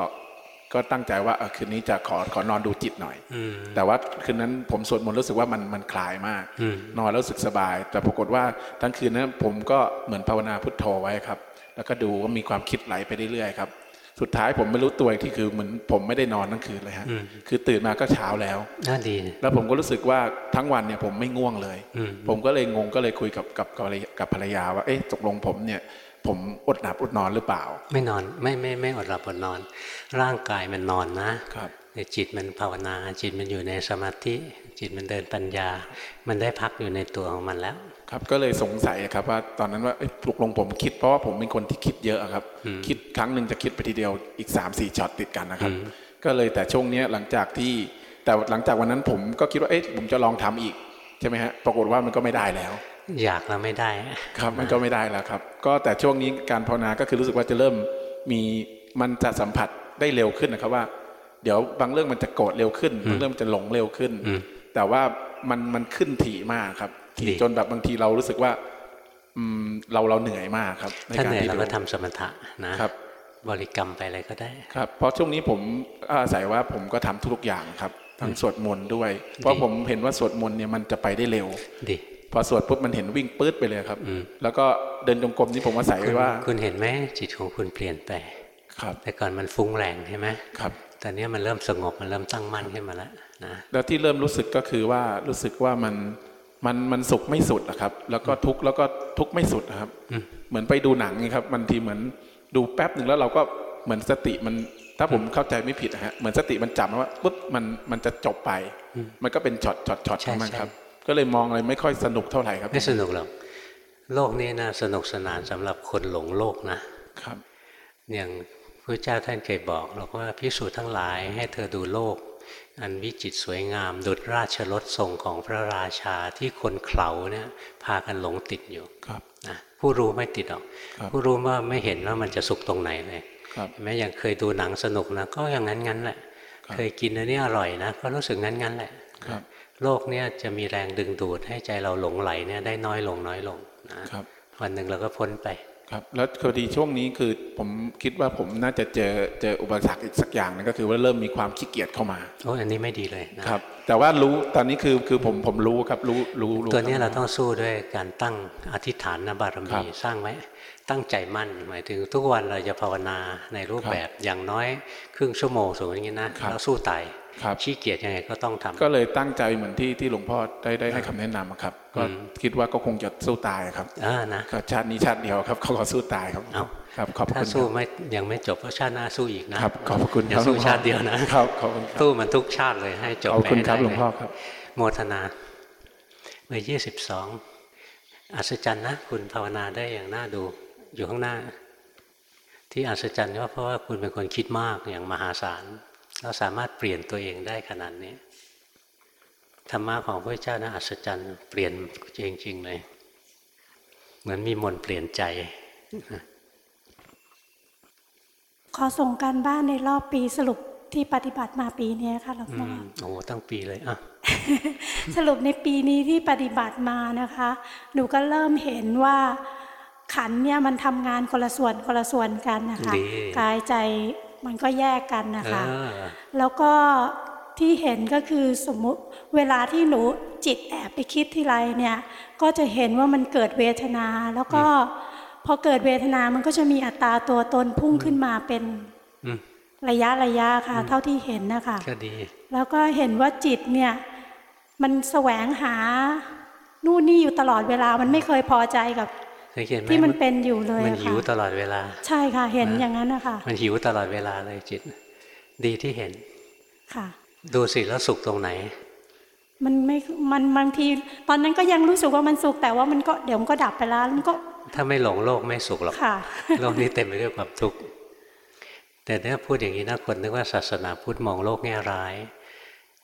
ก็ตั้งใจว่าเออคืนนี้จะขอขอนอนดูจิตหน่อยอืมแต่ว่าคืนนั้นผมสวดมนต์รู้สึกว่ามันมันคลายมากอืมนอนแล้วรู้สึกสบาย แต่ปรากฏว่าทั้งคืนนั้นผมก็เหมือนภาวนาพุทโธไว้ครับ แล้วก็ดูว่ามีความคิดไหลไปเรื่อยๆครับ สุดท้ายผมไม่รู้ตัวอีกที่คือเหมือนผมไม่ได้นอนทั้งคืนเลยฮะอืมคือตื่นมาก็เช้าแล้วน่าดี แล้วผมก็รู้สึกว่าทั้งวันเนี่ยผมไม่ง่วงเลยอืมผมก็เลยงงก็เลยคุยกับกับกับภรรยากับภรรยาว่าเอ๊ะตกลงผมเนี่ย ผมอดหลับอดนอนหรือเปล่า ไม่นอนไม่ไม่ไม่อดหลับอดนอน ร่างกายมันนอนนะครับแต่จิตมันภาวนาจิตมันอยู่ในสมาธิจิตมันเดินปัญญา มันได้พักอยู่ในตัวของมันแล้ว ครับก็เลยสงสัยครับว่าตอนนั้นว่าเอ๊ะตกลงผมคิดเพราะว่าผมเป็นคนที่คิดเยอะอะครับอืมคิดครั้งหนึ่งจะคิดไปทีเดียวอีก3ามสี่ช็อตติดกันนะครับอืมก็เลยแต่ช่วงเนี้ยหลังจากที่แต่หลังจากวันนั้นผมก็คิดว่าเอ๊ะผมจะลองทำอีกใช่ไหมฮะปรากฏว่ามันก็ไม่ได้แล้ว อยากแล้วไม่ได้ ครับมันก็ไม่ได้แล้วครับ ก็แต่ช่วงนี้การภาวนาก็คือรู้สึกว่าจะเริ่มมีมันจะสัมผัสได้เร็วขึ้นนะครับว่า เดี๋ยวบางเรื่องมันจะโกรธเร็วขึ้นอืมบางเรื่องมันจะหลงเร็วขึ้นอืมแต่ว่ามันมันขึ้นถี่มากครับถี่ดีจนแบบบางทีเรารู้สึกว่าอืมเราเราเหนื่อยมากครับถ้าเหนื่อยที่เราดูก็ทำสมถะนะครับ บริกรรมไปอะไรก็ได้ครับ เพราะช่วงนี้ผมอาศัยว่าผมก็ทำทุกๆอย่างครับทั้งสวดมนต์ด้วย เพราะผมเห็นว่าสวดมนต์เนี่ยมันจะไปได้เร็วดี พอสวดปุ๊บมันเห็นวิ่งปื๊ดไปเลยครับอืมแล้วก็เดินจงกรมนี่ผมอาศัยคุณไว้ว่า คุณเห็นไหมจิตของคุณเปลี่ยนไปครับ แต่ก่อนมันฟุ้งแรงใช่ไหมครับตอนนี้มันเริ่มสงบมันเริ่มตั้งมั่นขึ้นมาแล้วนะแล้วที่เริ่มรู้สึกก็คือว่ารู้สึกว่ามันมันมันสุขไม่สุดอะครับ แล้วก็ทุกข์แล้วก็ทุกข์ไม่สุดอะครับอืมเหมือนไปดูหนังไงครับบางทีเหมือนดูแป๊บหนึ่งแล้วเราก็เหมือนสติมันถ้าผมเข้าใจไม่ผิดนะฮะเหมือนสติมันจับว่าปุ๊บมันมันจะจบไป มันก็เป็นช็อตช็อตช็อตของมันครับ ก็เลยมองอะไรไม่ค่อยสนุกเท่าไหร่ครับ ไม่สนุกหรอกโลกนี้นะสนุกสนานสำหรับคนหลงโลกนะครับ อย่างพระเจ้าท่านเคยบอกเราว่าพิสูจน์ทั้งหลายให้เธอดูโลก อันวิจิตรสวยงาม ดุจราชรถทรงของพระราชาที่คนเขลาเนี่ยพากันหลงติดอยู่ครับนะผู้รู้ไม่ติดหรอกครับผู้รู้ว่าไม่เห็นว่ามันจะสุขตรงไหนเลยครับแม้อย่างเคยดูหนังสนุกนะก็อย่างนั้นงั้นแหละ เคยกินอันนี้อร่อยนะก็รู้สึกงั้นงั้นแหละครับ โลกเนี้ยจะมีแรงดึงดูดให้ใจเราหลงไหลเนี่ยได้น้อยลงน้อยลงนะครับวันหนึ่งเราก็พ้นไปครับแล้วพอดีช่วงนี้คือผมคิดว่าผมน่าจะเจอเจออุปสรรคอีกสักอย่างหนึงก็คือว่าเริ่มมีความขี้เกียจเข้ามาโอ้ยอันนี้ไม่ดีเลยนะครับ แต่ว่ารู้ตอนนี้คือคือผมผมรู้ครับรู้รู้รู้ตัวเนี้ยคเราบต้องสู้ด้วยการตั้งอธิษฐานนบารครัมีบสร้างไว้ตั้งใจมั่น หมายถึงทุกวันเราจะภาวนาในรูปแบบอย่างน้อยครึ่งชั่วโมงสมมติอย่างนี้นะแล้วสู้ตายครับ ขี้เกียจยังไงก็ต้องทำก็เลยตั้งใจเหมือนที่ที่หลวงพ่อได้ได้ให้คำแนะนำอะครับ ก็อืมคิดว่าก็คงจะสู้ตายครับอ่านะก็ชาตินี้ชาติเดียวครับเขาขอสู้ตายครับเอาครับขอบพระถ้าคุณสู้ครับไม่ยังไม่จบก็ชาติหน้าสู้อีกนะครับขอบพระคุณอย่าครับสู้หลวงพ่อชาติเดียวนะครับขอบคุณครับสู้มันทุกชาติเลยให้จบขอบคุณไปครับได้หลวงพ่อครับ โมทนาเมื่อยี่สิบสองอัศจรรย์นะคุณภาวนาได้อย่างน่าดูอยู่ข้างหน้า ที่อัศจรรย์ก็เพราะว่าคุณเป็นคนคิดมากอย่างมหาศาล เราสามารถเปลี่ยนตัวเองได้ขนาดนี้ธรรมะของพระเจ้านะอัศจรรย์เปลี่ยนจริงๆเลยเหมือนมีมนต์เปลี่ยนใจ ขอส่งการบ้านในรอบปีสรุปที่ปฏิบัติมาปีเนี้ยค่ะหลวงอืพ่อมโอ้โหตั้งปีเลยอะสรุปในปีนี้ที่ปฏิบัติมานะคะ หนูก็เริ่มเห็นว่าขันธ์เนี่ยมันทำงานคนละส่วนคนละส่วนกันนะคะดีกายใจ มันก็แยกกันนะคะเออแล้วก็ที่เห็นก็คือสมมุติเวลาที่หนูจิตแอบไปคิดทีไรเนี่ยก็จะเห็นว่ามันเกิดเวทนา แล้วก็พอเกิดเวทนามันก็จะมีอัตราตัวตนพุ่งขึ้นมาเป็นอืมระยะระยะค่ะ เท่าที่เห็นนะคะก็ดี แล้วก็เห็นว่าจิตเนี่ย มันแสวงหานู่นนี่อยู่ตลอดเวลามันไม่เคยพอใจกับ สังเกตไหมที่มันเป็นอยู่เลยมันอะหิวค่ะตลอดเวลา ใช่ค่ะ เห็นอย่างนั้นนะคะมันหิวตลอดเวลาเลยจิต ดีที่เห็นค่ะ ดูสิแล้วสุขตรงไหน มันไม่มันบางที ตอนนั้นก็ยังรู้สึกว่ามันสุขแต่ว่ามันก็เดี๋ยวมันก็ดับไปแล้วมันก็ถ้าไม่หลงโลกไม่สุขหรอกค่ะโลกนี้เต็มไปด้วยความทุกข์แต่เนี่ยพูดอย่างนี้นะคนนึกว่าศาสนาพุทธมองโลกแง่ร้าย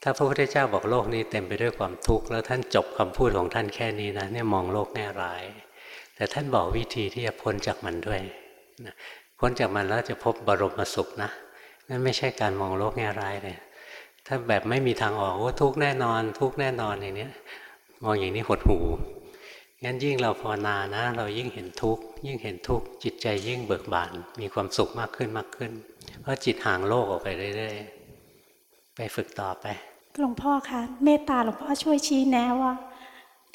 ถ้าพระพุทธเจ้าบอกโลกนี้เต็มไปด้วยความทุกข์แล้วท่านจบคำพูดของท่านแค่นี้นะเนี่ยมองโลกแง่ร้าย แต่ท่านบอกวิธีที่จะพ้นจากมันด้วยนะพ้นจากมันแล้วจะพบบรมสุขนะนั่นไม่ใช่การมองโลกแง่ร้ายเลยถ้าแบบไม่มีทางออกว่าทุกข์แน่นอน ทุกข์แน่นอนอย่างนี้มองอย่างนี้หดหูงั้นยิ่งเราภาวนานะ เรายิ่งเห็นทุกข์ยิ่งเห็นทุกข์จิตใจยิ่งเบิกบาน มีความสุขมากขึ้นมากขึ้น เพราะจิตห่างโลกออกไปเรื่อยๆไปฝึกต่อไปหลวงพ่อคะเมตตาหลวงพ่อช่วยชี้แนะว่า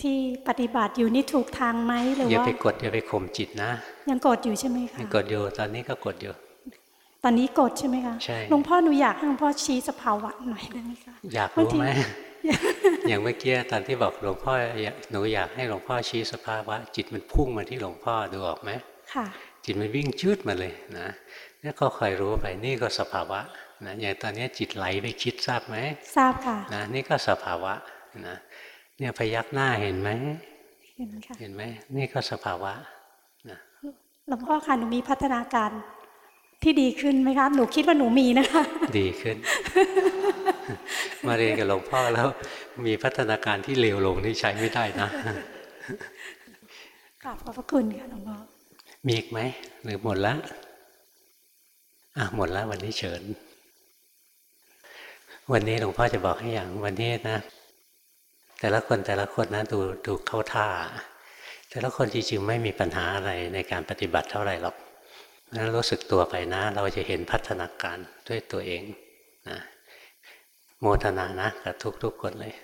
ที่ปฏิบัติอยู่นี่ถูกทางไหมหรืออย่าว่าไปกดอย่าไปข่มจิตนะ ยังกดอยู่ใช่ไหมคะกดอยู่ตอนนี้ก็กดอยู่ ตอนนี้กดใช่ไหมคะใช่หลวงพ่อหนูอยากให้หลวงพ่อชี้สภาวะหน่อยได้ไหมคะอยากบางรู้ทีไหมอย่างเมื่อกี้ตอนที่บอกหลวงพ่ออยากหนูอยากให้หลวงพ่อชี้สภาวะ จิตมันพุ่งมาที่หลวงพ่อดูออกไหมค่ะ จิตมันวิ่งชืดมาเลยนะนี่ก็คอยรู้ไปนี่ก็สภาวะนะอย่างตอนนี้จิตไหลไปคิดทราบไหมทราบค่ะนะนี่ก็สภาวะนะ เนี่ยพยักหน้าเห็นไหมเห็นค่ะเห็นไหมนี่ก็สภาวะนะหลวงพ่อคะหนูมีพัฒนาการที่ดีขึ้นไหมคะหนูคิดว่าหนูมีนะคะ ดีขึ้น มาเรียนกับหลวงพ่อแล้วมีพัฒนาการที่เลวลงนี่ใช้ไม่ได้นะกราบขอบพระคุณค่ะหลวงพ่อมีอีกไหมหรือหมดแล้วอะหมดแล้ววันนี้เชิญ วันนี้หลวงพ่อจะบอกให้อย่างวันนี้นะ แต่ละคนแต่ละคนนะดูดูเข้าท่า แต่ละคนจริงๆไม่มีปัญหาอะไรในการปฏิบัติเท่าไหร่หรอกนั้นรู้สึกตัวไปนะ เราจะเห็นพัฒนาการด้วยตัวเองนะโมทนานะกับทุกๆคนเลย